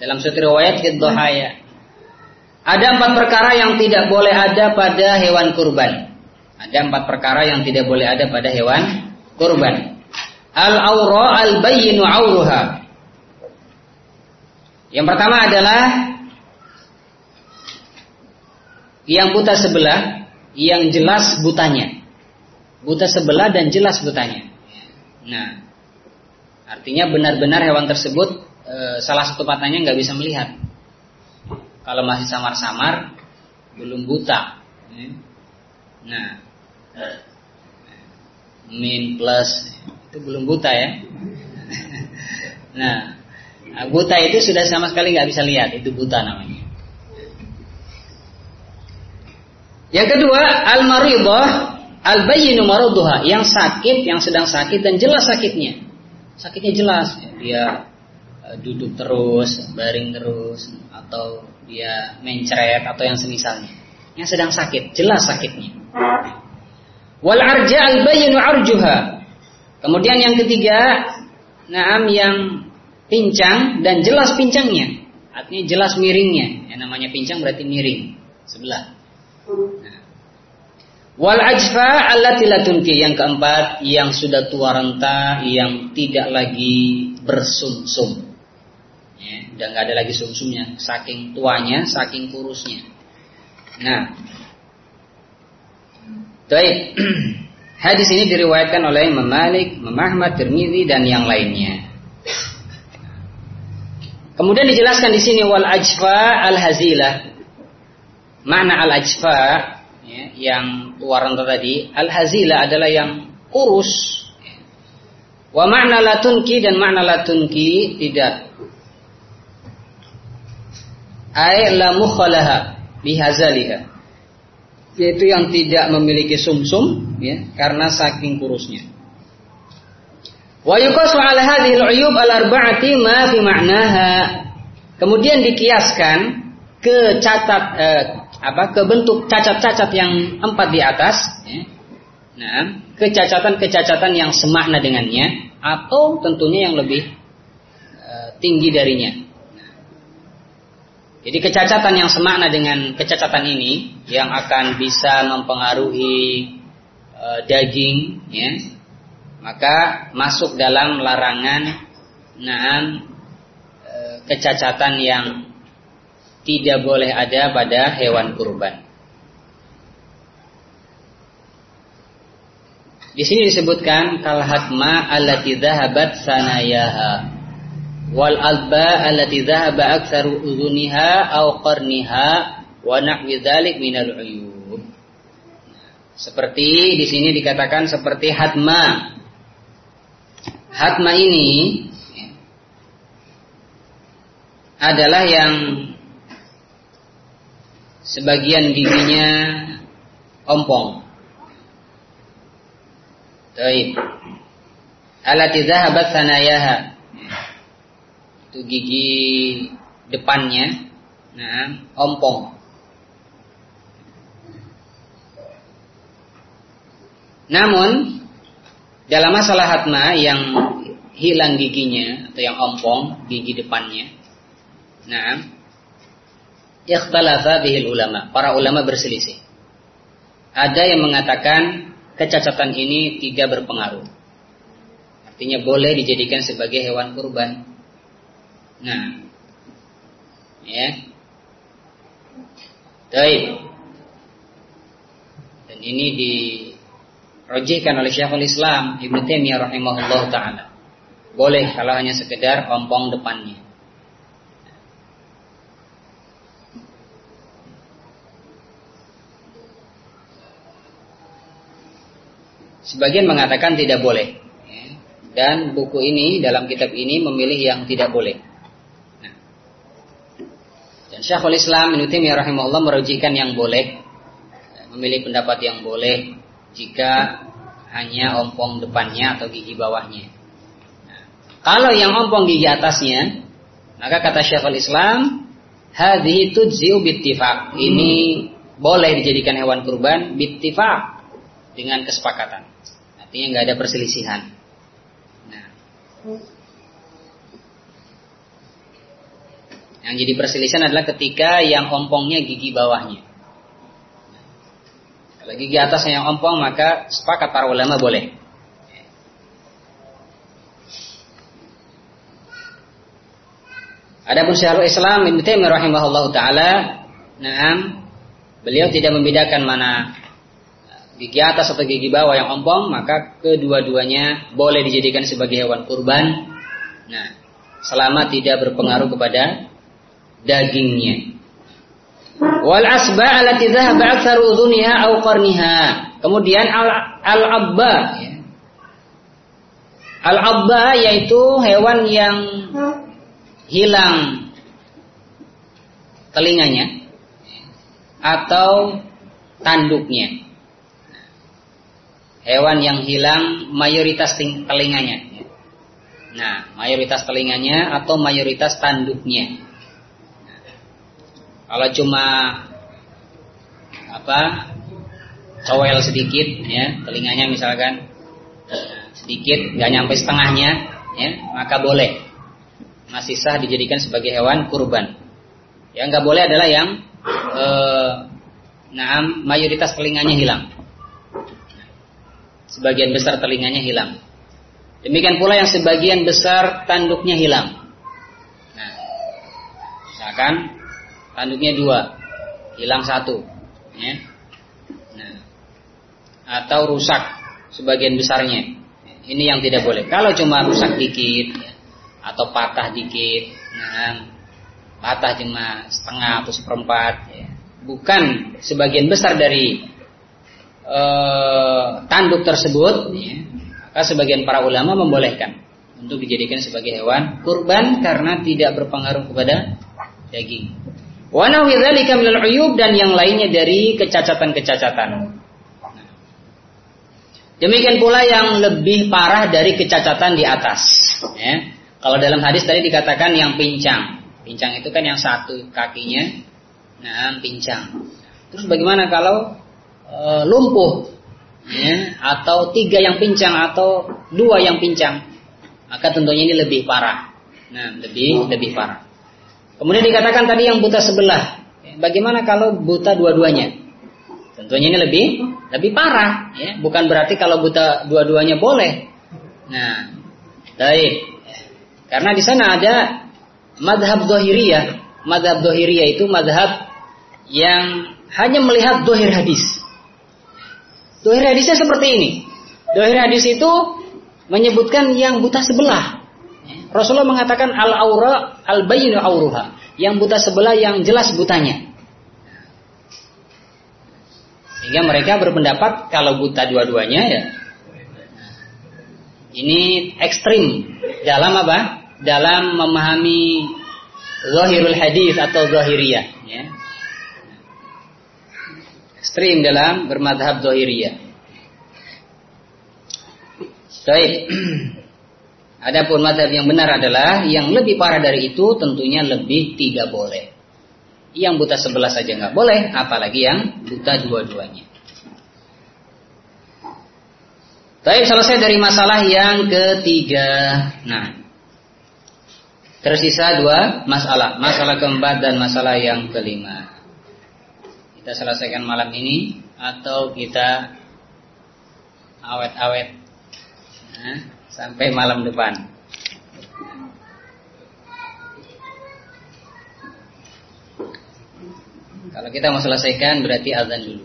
dalam suatu riwayat Hiddohaya. Ada empat perkara yang tidak boleh ada pada hewan kurban. Ada empat perkara yang tidak boleh ada pada hewan kurban. Al-aura al-bayyinu auruha. Yang pertama adalah yang buta sebelah, yang jelas butanya. Buta sebelah dan jelas butanya. Nah, artinya benar-benar hewan tersebut salah satu matanya nggak bisa melihat. Kalau masih samar-samar, belum buta. Nah, min plus itu belum buta ya. Nah, buta itu sudah sama sekali nggak bisa lihat, itu buta namanya. Yang kedua, al-maridah al-bayyinu maraduha, yang sakit, yang sedang sakit dan jelas sakitnya. Sakitnya jelas, dia duduk terus, baring terus atau dia mencret atau yang semisalnya. Yang sedang sakit, jelas sakitnya. Wal arja al bayyinu arjuha. Kemudian yang ketiga, naam yang pincang dan jelas pincangnya. Artinya jelas miringnya. Yang namanya pincang berarti miring sebelah. Wal ajfa allati latunki yang keempat yang sudah tua renta yang tidak lagi bersumsum. Ya, dan nggak ada lagi sumsumnya, saking tuanya, saking kurusnya. Nah, Baik. Hadis ini diriwayatkan oleh Imam Malik, Imam Ahmad, Tirmidzi dan yang lainnya. Kemudian dijelaskan di sini wal ajfa al hazilah. Mana al ajfa ya, yang tuaran tadi, al hazilah adalah yang kurus. Wa makna latunki dan makna latunki tidak. Ay la mukhalaha bihazaliha yaitu yang tidak memiliki sumsum ya karena saking kurusnya. Wa yuqasu ala hadhihi al-uyub al-arba'ati ma fi ma'naha. Kemudian dikiaskan ke catat eh, apa ke bentuk cacat-cacat yang empat di atas ya. Nah, kecacatan-kecacatan yang semakna dengannya atau tentunya yang lebih eh, tinggi darinya. Jadi kecacatan yang semakna dengan kecacatan ini yang akan bisa mempengaruhi e, daging, ya, maka masuk dalam larangan naam e, kecacatan yang tidak boleh ada pada hewan kurban. Di sini disebutkan kalhatma allati dhahabat sanayaha wal alba allati dhahaba aktsaru udhuniha aw qarniha wa nahwi dzalik minal uyub. Seperti di sini dikatakan seperti hatma. Hatma ini adalah yang sebagian giginya ompong. Baik. Alati dhahabat sanayaha itu gigi depannya. Nah ompong. Namun dalam masalah hatma yang hilang giginya atau yang ompong gigi depannya nah ikhtalafa bihil ulama. Para ulama berselisih. Ada yang mengatakan kecacatan ini tidak berpengaruh. Artinya boleh dijadikan sebagai hewan kurban Nah, ya. Baik. Dan ini dirojihkan oleh Syekhul Islam Ibn Taimiyah rahimahullah taala. Boleh kalau hanya sekedar ompong depannya. Sebagian mengatakan tidak boleh. Ya. Dan buku ini dalam kitab ini memilih yang tidak boleh. Syekhul Islam Ibnu Taimiyah rahimahullah merujikan yang boleh memilih pendapat yang boleh jika hanya ompong depannya atau gigi bawahnya. Nah, kalau yang ompong gigi atasnya, maka kata Syekhul Islam, hadhihi tujzi'u bittifaq. Ini boleh dijadikan hewan kurban bittifaq dengan kesepakatan. Artinya nggak ada perselisihan. Nah, Yang jadi perselisihan adalah ketika yang ompongnya gigi bawahnya. Kalau gigi atasnya yang ompong maka sepakat para ulama boleh. Adapun Syekhul Islam Ibnu Taimiyah rahimahullah taala, nah, beliau tidak membedakan mana gigi atas atau gigi bawah yang ompong, maka kedua-duanya boleh dijadikan sebagai hewan kurban. Nah, selama tidak berpengaruh kepada dagingnya. Wal asba allati dhahaba aktsaru udhuniha aw. Kemudian al abba ya. Al abba yaitu hewan yang hilang telinganya atau tanduknya. Hewan yang hilang mayoritas telinganya. Nah, mayoritas telinganya atau mayoritas tanduknya. Kalau cuma apa cowel sedikit ya telinganya misalkan sedikit nggak nyampe setengahnya ya maka boleh. Masih sah dijadikan sebagai hewan kurban. Yang nggak boleh adalah yang eh, nah mayoritas telinganya hilang. Sebagian besar telinganya hilang. Demikian pula yang sebagian besar tanduknya hilang. Nah misalkan tanduknya dua, hilang satu, ya. Nah, atau rusak sebagian besarnya. Ini yang tidak boleh. Kalau cuma rusak dikit, ya, atau patah dikit, nah, patah cuma setengah atau seperempat, ya. bukan sebagian besar dari uh, tanduk tersebut, ya, maka sebagian para ulama membolehkan untuk dijadikan sebagai hewan kurban karena tidak berpengaruh kepada daging. Wa dan yang lainnya dari kecacatan-kecacatan. Demikian pula yang lebih parah dari kecacatan di atas. Ya. Kalau dalam hadis tadi dikatakan yang pincang. Pincang itu kan yang satu kakinya, nah pincang. Terus bagaimana kalau e, lumpuh, ya, atau tiga yang pincang atau dua yang pincang? Maka tentunya ini lebih parah. Nah, lebih lebih parah. Kemudian dikatakan tadi yang buta sebelah. Bagaimana kalau buta dua-duanya? Tentunya ini lebih lebih parah, ya. Bukan berarti kalau buta dua-duanya boleh. Nah, baik. Karena di sana ada madhab dohiriyah. Madhab dohiriyah itu madhab yang hanya melihat dohir hadis. Dohir hadisnya seperti ini. Dohir hadis itu menyebutkan yang buta sebelah. Rasulullah mengatakan al aura al bayinu auruha, yang buta sebelah yang jelas butanya. Sehingga mereka berpendapat kalau buta dua-duanya ya ini ekstrim dalam apa? Dalam memahami zahirul hadis atau zahiriyah ya. Ekstrim dalam bermadhab zahiriyah. Baik. Adapun madhab yang benar adalah yang lebih parah dari itu tentunya lebih tidak boleh. Yang buta sebelah saja nggak boleh, apalagi yang buta dua-duanya. Tapi selesai dari masalah yang ketiga. Nah, tersisa dua masalah. Masalah keempat dan masalah yang kelima. Kita selesaikan malam ini atau kita awet-awet. Nah, sampai malam depan. Kalau kita mau selesaikan berarti azan dulu.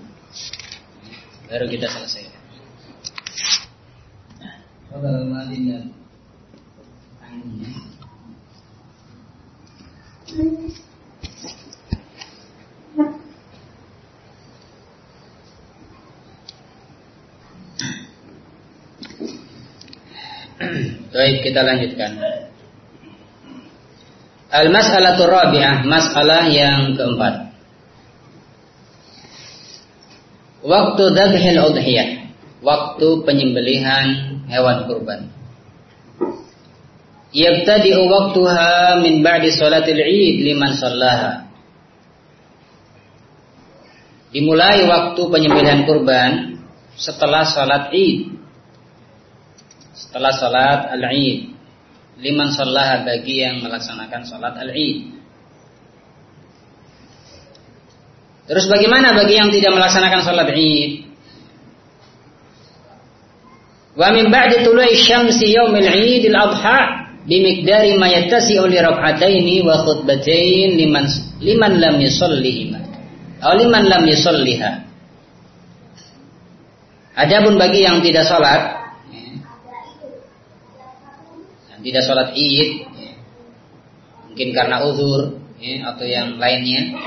Baru kita selesaikan. Fadal Madinah. Baik, kita lanjutkan. Al-mas'alatu rabi'ah, masalah yang keempat. Waktu dzabhil udhiyah, waktu penyembelihan hewan kurban. Yabtadi'u waktuha min ba'di salatil Id liman sallaha. Dimulai waktu penyembelihan kurban setelah salat Id setelah salat al-Id. Liman salah bagi yang melaksanakan salat al-Id. Terus bagaimana bagi yang tidak melaksanakan salat Id? Wa min ba'di tulu'i syamsi yaumil 'idil adha bimiqdari ma yattasi'u li rak'ataini wa khutbatain liman liman lam yusallihi atau liman lam yusalliha. Adapun bagi yang tidak salat yang tidak salat Id. Mungkin karena uzur ya, atau yang lainnya.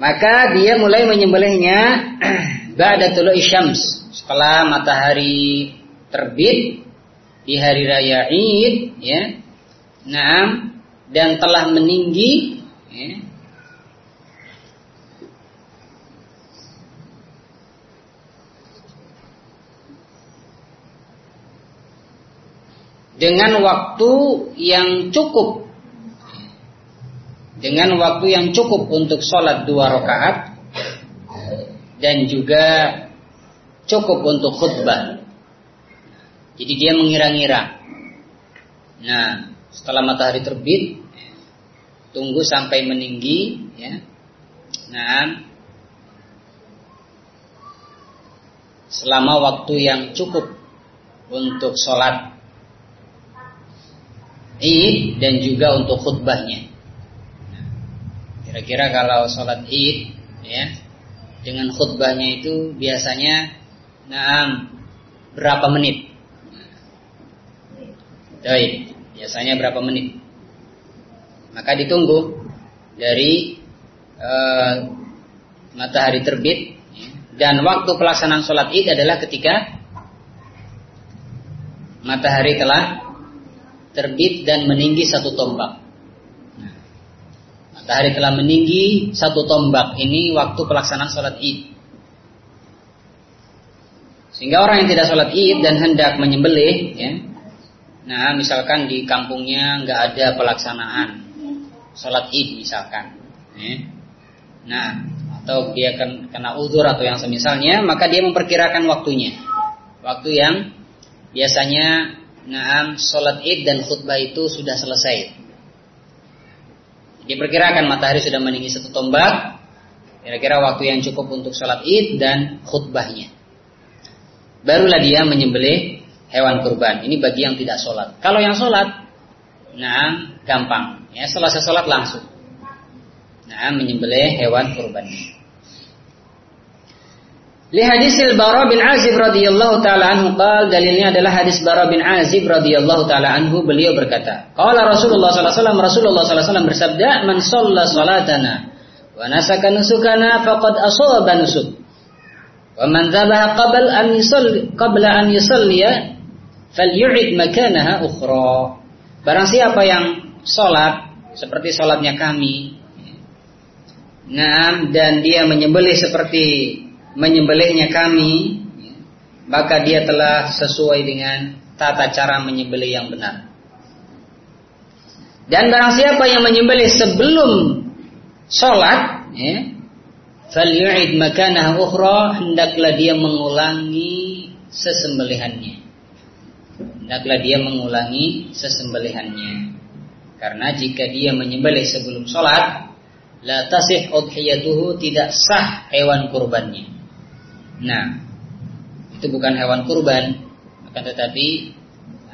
Maka dia mulai menyembelihnya ba'da tulu'i syams. Setelah matahari terbit di hari raya Id ya. Nah dan telah meninggi ya, dengan waktu yang cukup dengan waktu yang cukup untuk sholat dua rakaat dan juga cukup untuk khutbah. Jadi dia mengira-ngira. Nah, setelah matahari terbit, tunggu sampai meninggi, ya. Nah, selama waktu yang cukup untuk sholat id dan juga untuk khutbahnya. Kira-kira kalau sholat id, ya, dengan khutbahnya itu biasanya Nah, berapa menit? Baik, biasanya berapa menit? Maka ditunggu dari uh, matahari terbit dan waktu pelaksanaan sholat id adalah ketika matahari telah terbit dan meninggi satu tombak. Matahari telah meninggi satu tombak. Ini waktu pelaksanaan sholat id. Sehingga orang yang tidak sholat id dan hendak menyembelih, ya, nah misalkan di kampungnya nggak ada pelaksanaan sholat id misalkan, ya, nah atau dia kena uzur atau yang semisalnya, maka dia memperkirakan waktunya, waktu yang biasanya Naam sholat id dan khutbah itu sudah selesai. Diperkirakan matahari sudah meninggi satu tombak, kira-kira waktu yang cukup untuk sholat id dan khutbahnya barulah dia menyembelih hewan kurban. Ini bagi yang tidak sholat. Kalau yang sholat, nah gampang. Ya, selesai sholat langsung. Nah, menyembelih hewan kurban. Li hadisil Bara bin Azib radhiyallahu taala anhu. Qal dalilnya adalah hadis Bara bin Azib radhiyallahu taala anhu. Beliau berkata qala Rasulullah sallallahu alaihi wasallam Rasulullah sallallahu alaihi wasallam bersabda man shalla salatana wa nasaka nusukana faqad asaba nusuk. Wa man dzabaha qabla an yusalli qabla an yusalliya falyu'id makanaha ukhra. Barang siapa yang salat seperti salatnya kami Nah, dan dia menyembelih seperti menyembelihnya kami, maka dia telah sesuai dengan tata cara menyembelih yang benar. Dan barang siapa yang menyembelih sebelum sholat, ya, falyu'id makanah ukhra hendaklah dia mengulangi sesembelihannya. Hendaklah dia mengulangi sesembelihannya. Karena jika dia menyembelih sebelum sholat la tasih udhiyatuhu tidak sah hewan kurbannya nah itu bukan hewan kurban akan tetapi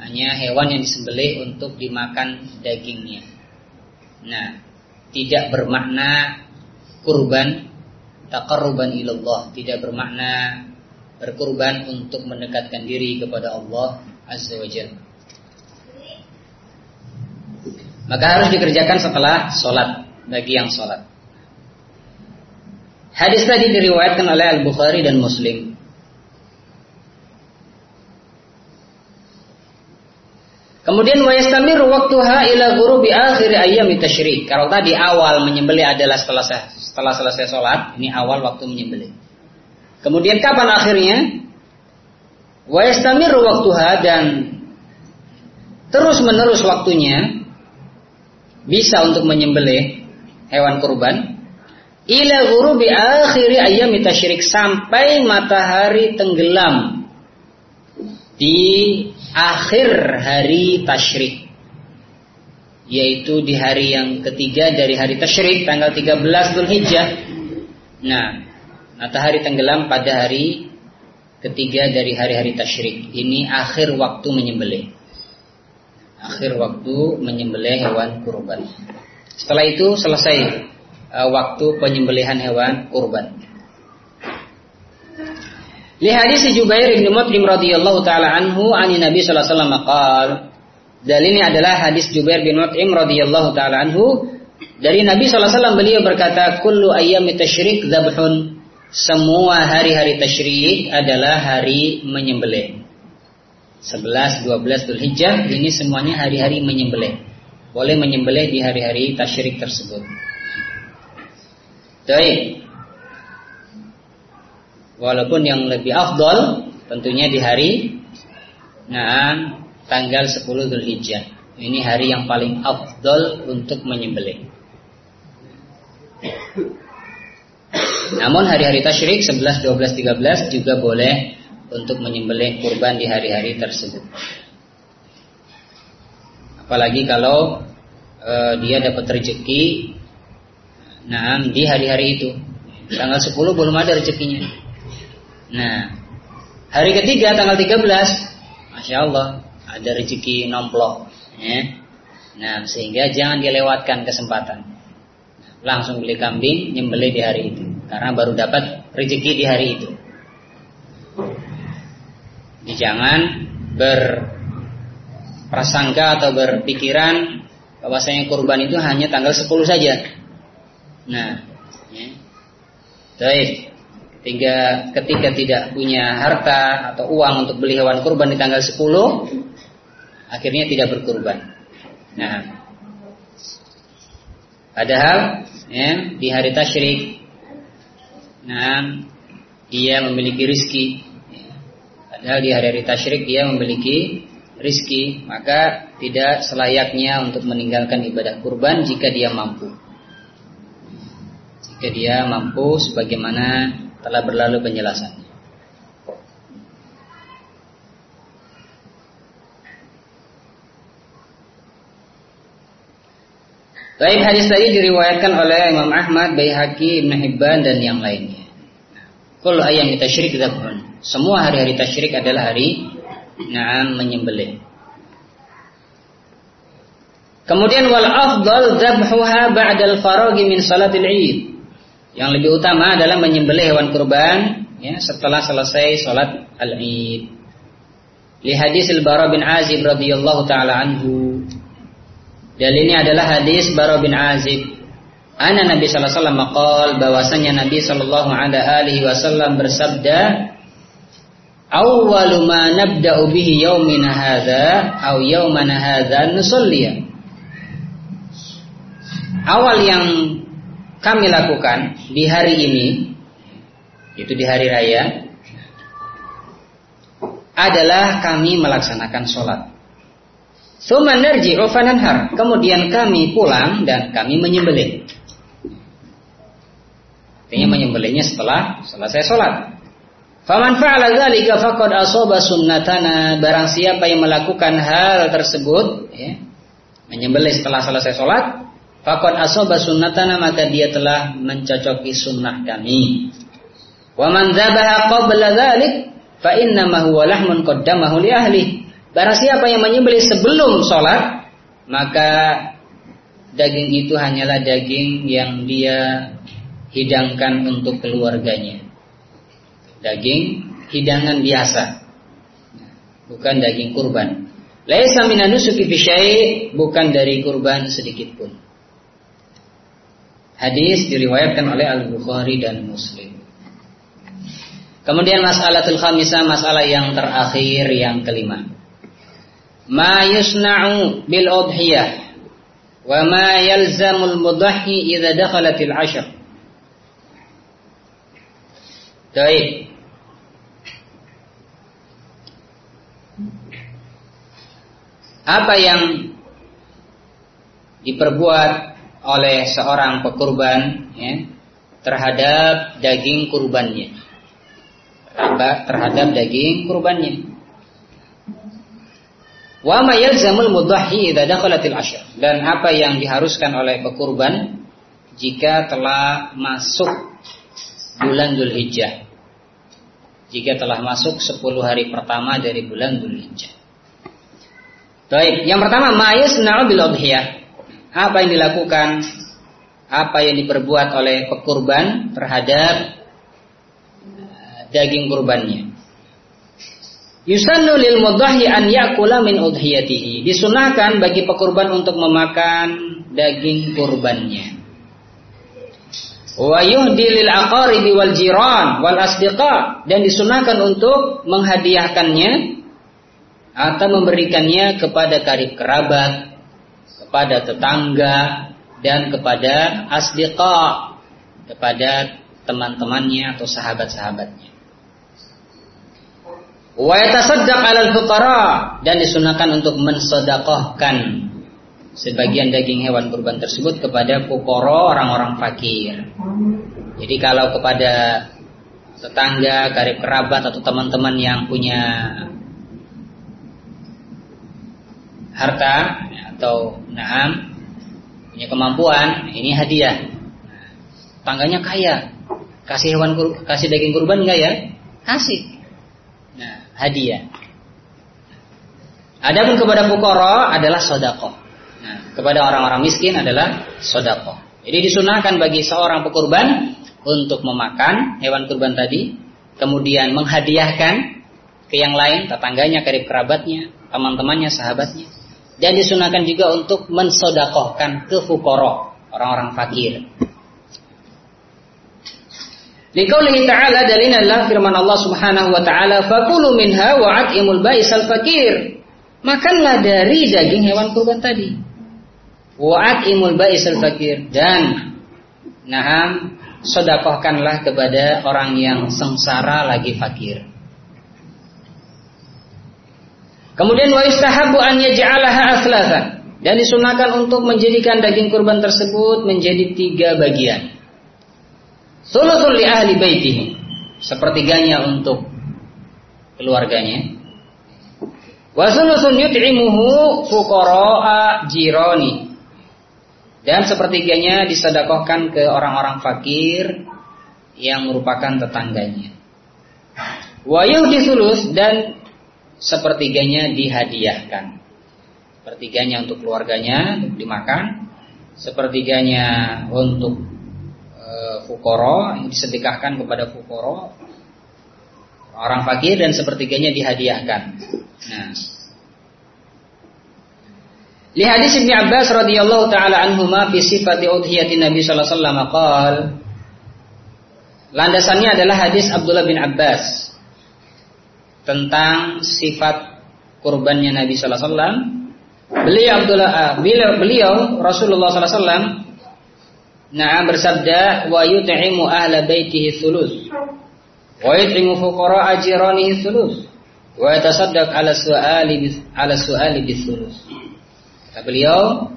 hanya hewan yang disembelih untuk dimakan dagingnya. Nah tidak bermakna kurban taqarruban ilallah tidak bermakna berkurban untuk mendekatkan diri kepada Allah azza wajalla maka harus dikerjakan setelah sholat bagi yang sholat hadis tadi diriwayatkan oleh Al Bukhari dan Muslim Kemudian wa yastamiru waktuha ila ghurubi akhir ayyam tasyrik. Kalau tadi awal menyembelih adalah setelah setelah selesai sholat, ini awal waktu menyembelih. Kemudian kapan akhirnya? Wa yastamiru waktuha dan terus menerus waktunya bisa untuk menyembelih hewan kurban ila ghurubi akhir ayyam tasyrik sampai matahari tenggelam di akhir hari tasyrik yaitu di hari yang ketiga dari hari tasyrik tanggal 13 Dzulhijjah. Nah, matahari tenggelam pada hari ketiga dari hari-hari tasyrik. Ini akhir waktu menyembelih. Akhir waktu menyembelih hewan kurban. Setelah itu selesai waktu penyembelihan hewan kurban. Li hadis Jubair bin Mut'im radhiyallahu taala anhu ani Nabi sallallahu alaihi wasallam qaal. Dalilnya adalah hadis Jubair bin Mut'im radhiyallahu taala anhu dari Nabi sallallahu alaihi wasallam beliau berkata kullu ayyami tasyrik dzabhun. Semua hari-hari tasyrik adalah hari menyembelih. 11, 12 Dzulhijjah ini semuanya hari-hari menyembelih. Boleh menyembelih di hari-hari tasyrik tersebut. Baik. Walaupun yang lebih afdol tentunya di hari nah tanggal 10 Dzulhijjah. Ini hari yang paling afdol untuk menyembelih. Namun hari-hari tasyrik 11, 12, 13 juga boleh untuk menyembelih kurban di hari-hari tersebut. Apalagi kalau e, dia dapat rezeki nah di hari-hari itu. Tanggal 10 belum ada rezekinya. Nah, hari ketiga tanggal 13, masya Allah ada rezeki nomplok. Ya. Nah, sehingga jangan dilewatkan kesempatan. Langsung beli kambing, nyembelih di hari itu, karena baru dapat rezeki di hari itu. Jadi jangan berprasangka atau berpikiran bahwasanya kurban itu hanya tanggal 10 saja. Nah, ya. Baik. Sehingga ketika tidak punya harta atau uang untuk beli hewan kurban di tanggal 10 Akhirnya tidak berkurban. Nah. Padahal ya, di hari tasyrik Nah Dia memiliki rizki. Padahal di hari-hari tasyrik dia memiliki rizki. Maka tidak selayaknya untuk meninggalkan ibadah kurban jika dia mampu Jika dia mampu sebagaimana telah berlalu penjelasannya. Baik hadis tadi diriwayatkan oleh Imam Ahmad, Baihaqi, Ibn Hibban dan yang lainnya. Kalau ayam tasyrik dzabhun. Semua hari-hari tasyrik adalah hari na'am menyembelih. Kemudian wal afdal dzabhuha ba'dal faraghi min salatil Id. Yang lebih utama adalah menyembelih hewan kurban ya, setelah selesai sholat al-Id. Li hadis al-Bara bin Azib radhiyallahu taala anhu. Dalilnya adalah hadis Bara bin Azib. Ana Nabi sallallahu alaihi wasallam bahwasanya Nabi sallallahu alaihi wasallam bersabda Awwalu ma nabda'u bihi yaumina hadza aw yaumana hadza nusalli. Awal yang kami lakukan di hari ini itu di hari raya adalah kami melaksanakan sholat. Thumma narji'u fananhar. Kemudian kami pulang dan kami menyembelih. Artinya menyembelihnya setelah selesai sholat. Faman fa'ala dzalika faqad sunnatana. Barang siapa yang melakukan hal tersebut, ya, menyembelih setelah selesai sholat, Fakon asoba sunnatana maka dia telah mencocoki sunnah kami. Wa man dzabaha qabla dzalik fa inna ma huwa lahmun qaddamahu li ahli. Barang siapa yang menyembelih sebelum sholat, maka daging itu hanyalah daging yang dia hidangkan untuk keluarganya. Daging hidangan biasa. Bukan daging kurban. Laisa minanusuki bisyai bukan dari kurban sedikit pun. Hadis diriwayatkan oleh Al-Bukhari dan Muslim. Kemudian mas'alatul khamisah, masalah yang terakhir yang kelima. Ma yusna'u bil udhiyah wa ma yalzamul mudahhi idza dakhalatil ashr. Baik. Apa yang diperbuat oleh seorang pekurban ya, terhadap daging kurbannya. Terhadap daging kurbannya. Wa ma yalzamul mudahhi idza dakhalatil ashr. Dan apa yang diharuskan oleh pekurban jika telah masuk bulan Dzulhijjah. jika telah masuk 10 hari pertama dari bulan Dzulhijjah. Baik, yang pertama mayasna'u bil udhiyah. Apa yang dilakukan apa yang diperbuat oleh pekurban terhadap eh, daging kurbannya. Yusannu lil mudhahi an yakula min udhiyatihi. Disunahkan bagi pekurban untuk memakan daging kurbannya. Wa yuhdi lil aqaribi wal jiran wal asdiqa dan disunahkan untuk menghadiahkannya atau memberikannya kepada karib kerabat, kepada tetangga dan kepada asdiqa, kepada teman-temannya atau sahabat-sahabatnya. Wa yatasaddaq 'alal fuqara dan disunahkan untuk mensedekahkan sebagian daging hewan kurban tersebut kepada fukara orang-orang fakir. Jadi kalau kepada tetangga, karib kerabat atau teman-teman yang punya harta atau naam punya kemampuan, ini hadiah. tangganya kaya, kasih hewan kasih daging kurban enggak ya? Kasih. Nah, hadiah. Adapun kepada fukara adalah sodako. Nah, kepada orang-orang miskin adalah sodako. Jadi disunahkan bagi seorang pekurban untuk memakan hewan kurban tadi, kemudian menghadiahkan ke yang lain, tetangganya, kerabatnya, teman-temannya, sahabatnya. Dan disunahkan juga untuk mensodakohkan ke fukoro, orang-orang fakir. Liqaulihi ta'ala dalilnya adalah firman Allah Subhanahu wa taala, "Fakulu minha wa at'imul ba'isal fakir." Makanlah dari daging hewan kurban tadi Wa'at imul ba'isal fakir dan naham sodakohkanlah kepada orang yang sengsara lagi fakir. Kemudian wa istahabu an yaj'alaha aslatan dan disunahkan untuk menjadikan daging kurban tersebut menjadi tiga bagian. Sulusul li ahli baitihi, sepertiganya untuk keluarganya. Wa sulusun yut'imuhu fuqara'a jirani dan sepertiganya disedekahkan ke orang-orang fakir yang merupakan tetangganya. Wa sulus dan sepertiganya dihadiahkan. Sepertiganya untuk keluarganya dimakan, sepertiganya untuk e, fukoro disedekahkan kepada fukoro orang fakir dan sepertiganya dihadiahkan. Nah, Li hadis Ibnu Abbas radhiyallahu taala anhuma fi sifati udhiyati Nabi sallallahu alaihi wasallam Landasannya adalah hadis Abdullah bin Abbas tentang sifat kurbannya Nabi sallallahu alaihi wasallam. Beliau Abdullah uh, beliau, beliau Rasulullah sallallahu alaihi wasallam Nah bersabda wa yut'imu ahla baitihi thuluth wa yut'imu fuqara ajiranihi thuluth wa yatasaddaq ala su'ali ala su'ali bis thuluth kata beliau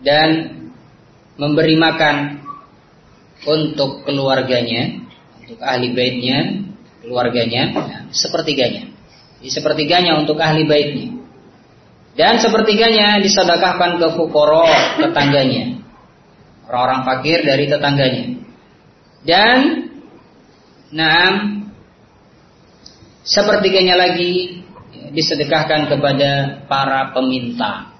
dan memberi makan untuk keluarganya, untuk ahli baitnya, keluarganya, ya, sepertiganya. Di sepertiganya untuk ahli baitnya. Dan sepertiganya disedekahkan ke fukoro tetangganya. Orang-orang fakir dari tetangganya. Dan enam sepertiganya lagi disedekahkan kepada para peminta.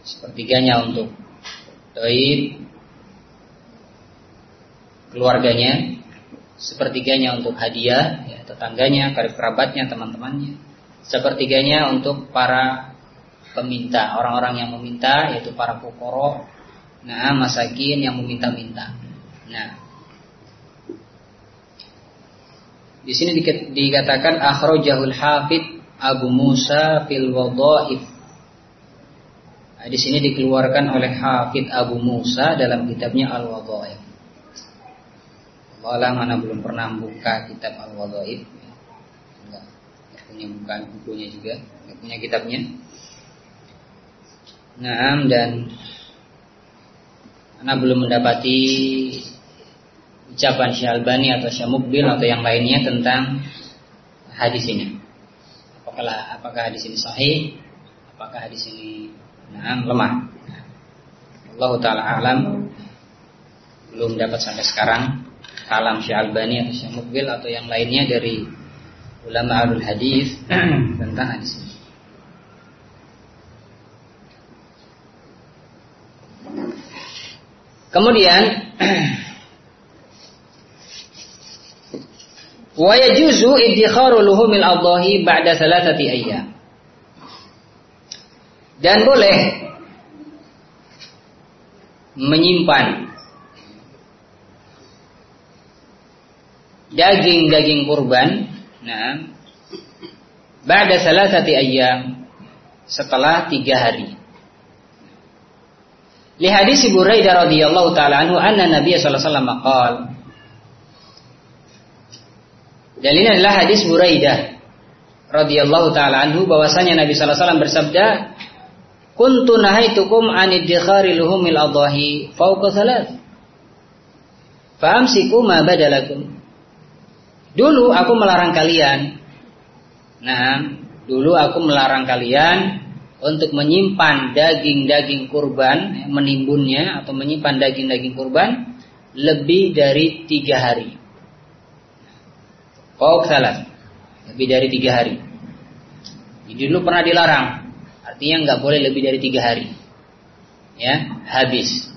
Sepertiganya untuk Taib keluarganya, sepertiganya untuk hadiah, ya, tetangganya, kerabatnya, teman-temannya, sepertiganya untuk para peminta, orang-orang yang meminta, yaitu para pokoro, nah masakin yang meminta-minta. Nah, Di sini dikatakan akhrajahul hafid Abu Musa fil wadhaif. Nah, di sini dikeluarkan oleh Hafid Abu Musa dalam kitabnya Al Wadhaif. Allah mana belum pernah buka kitab Al Wadhaif. Enggak, punya buka bukunya juga, enggak punya kitabnya. Nah, dan Anda belum mendapati ucapan Syalbani atau Syamukbil atau yang lainnya tentang hadis ini. Apakah apakah hadis ini sahih? Apakah hadis ini nah, lemah? Allah taala alam belum dapat sampai sekarang kalam Syekh Albani atau Syekh Mukbil atau yang lainnya dari ulama alul hadis tentang hadis ini. Kemudian wa yajuzu idkharu luhumil adhahi ba'da thalathati ayyam. Dan boleh menyimpan daging-daging kurban. Nah ba'da thalathati ayyam setelah tiga hari. Li hadis Buraidah radhiyallahu taala anhu anna Nabi sallallahu alaihi wasallam Dan ini adalah hadis Buraidah radhiyallahu taala anhu bahwasanya Nabi sallallahu alaihi wasallam bersabda Kuntu nahaitukum an idkhari luhumil adahi fawqa thalath Fa'amsiku ma badalakum Dulu aku melarang kalian Nah, dulu aku melarang kalian untuk menyimpan daging-daging kurban, menimbunnya atau menyimpan daging-daging kurban lebih dari tiga hari. Oh salah, lebih dari tiga hari. Jadi dulu pernah dilarang, artinya nggak boleh lebih dari tiga hari. Ya, habis.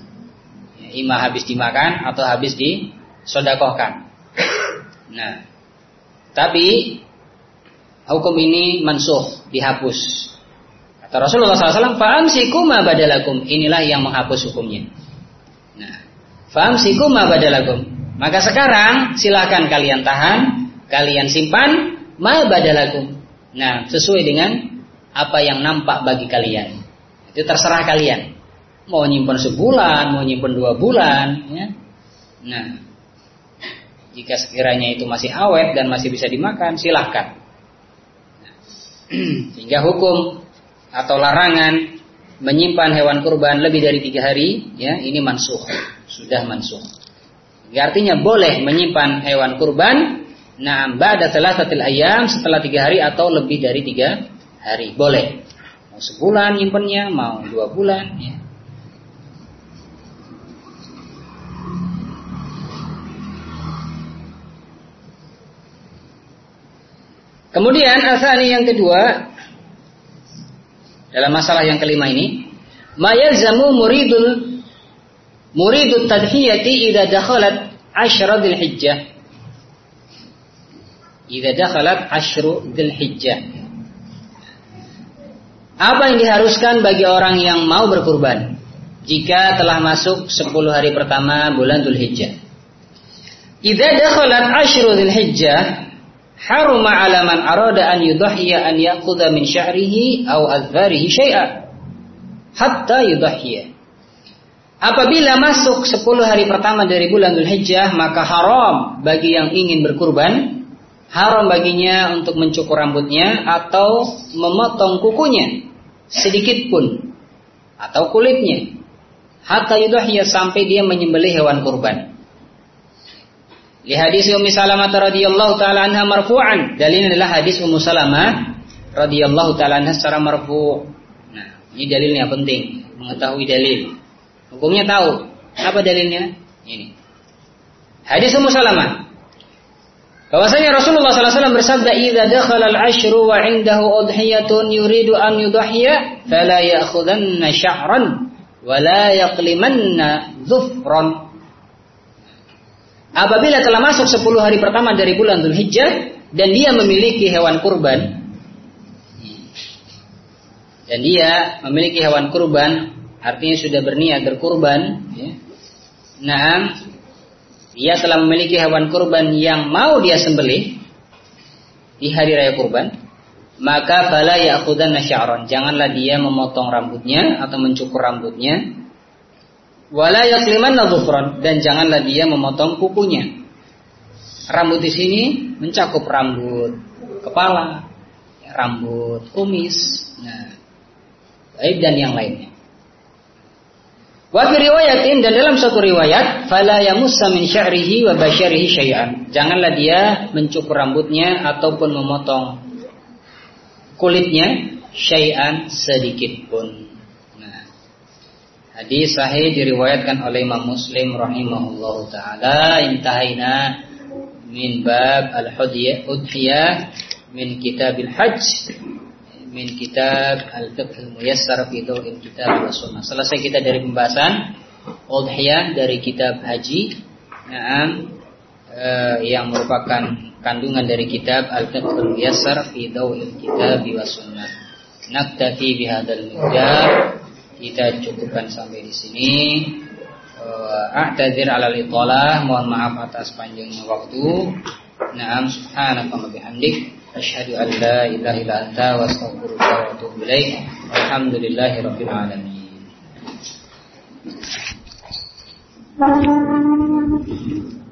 Ya, ima habis dimakan atau habis disodakohkan. Nah, tapi hukum ini mansuh, dihapus Kata Rasulullah SAW, "Fa'amsiku ma badalakum." Inilah yang menghapus hukumnya. Nah, "Fa'amsiku ma badalakum." Maka sekarang silahkan kalian tahan, kalian simpan ma badalakum. Nah, sesuai dengan apa yang nampak bagi kalian. Itu terserah kalian. Mau nyimpan sebulan, mau nyimpan dua bulan, ya. Nah, jika sekiranya itu masih awet dan masih bisa dimakan, silahkan. Sehingga hukum atau larangan menyimpan hewan kurban lebih dari tiga hari, ya ini mansuh, sudah mansuh. Ya, artinya boleh menyimpan hewan kurban, nah ba'da thalathatil ayam setelah tiga hari atau lebih dari tiga hari, boleh. Mau sebulan nyimpannya, mau dua bulan, ya. Kemudian asal yang kedua dalam masalah yang kelima ini mayalzamu muridul muridut tadhiyati idza dakhalat asyra dzil hijjah idza dakhalat asyru dzil hijjah apa yang diharuskan bagi orang yang mau berkurban jika telah masuk 10 hari pertama bulan Dzulhijjah. Idza dakhalat asyru Dzulhijjah haruma ala man arada an yudhhiya an yaqudha min sya'rihi aw adharihi syai'a hatta yudhhiya. Apabila masuk 10 hari pertama dari bulan Dzulhijjah maka haram bagi yang ingin berkurban haram baginya untuk mencukur rambutnya atau memotong kukunya sedikit pun atau kulitnya hatta yudhhiya sampai dia menyembelih hewan kurban. Li hadis Ummu Salamah radhiyallahu taala anha marfu'an. Dalilnya adalah hadis Ummu Salamah radhiyallahu taala anha secara marfu'. Nah, ini dalilnya penting, mengetahui dalil. Hukumnya tahu. Apa dalilnya? Ini. Hadis Ummu Salamah. Bahwasanya Rasulullah SAW bersabda, "Idza dakhala al-ashru wa 'indahu udhiyatun yuridu an yudhiya, fala ya'khudanna sya'ran wa la yaqlimanna dhufran." Apabila telah masuk 10 hari pertama dari bulan Dhul Hijjah dan dia memiliki hewan kurban dan dia memiliki hewan kurban artinya sudah berniat berkurban. Nah, dia telah memiliki hewan kurban yang mau dia sembelih di hari raya kurban, maka fala ya'khudanna sya'ran. Janganlah dia memotong rambutnya atau mencukur rambutnya Wala yaklimanna dan janganlah dia memotong kukunya. Rambut di sini mencakup rambut kepala, rambut kumis, nah, baik dan yang lainnya. Wa fi riwayatin dan dalam satu riwayat, fala yamussa min sya'rihi wa basyarihi syai'an. Janganlah dia mencukur rambutnya ataupun memotong kulitnya syai'an sedikit pun. Hadis sahih diriwayatkan oleh Imam Muslim rahimahullahu taala intahaina min bab al-hudiyah min kitabil hajj min kitab al-fiqh al-muyassar fi dawil kitab wa sunnah. Selesai kita dari pembahasan udhiyah dari kitab haji Naam eh, yang merupakan kandungan dari kitab al-fiqh al-muyassar fi dawil kitab wa sunnah. Naktafi bihadzal kita cukupkan sampai di sini. Uh, A'tadzir ala italah, mohon maaf atas panjangnya waktu. Naam subhanaka bihamdik asyhadu an la ilaha illa anta wa astaghfiruka wa atubu ilaik. Alhamdulillahi rabbil alamin. Thank you.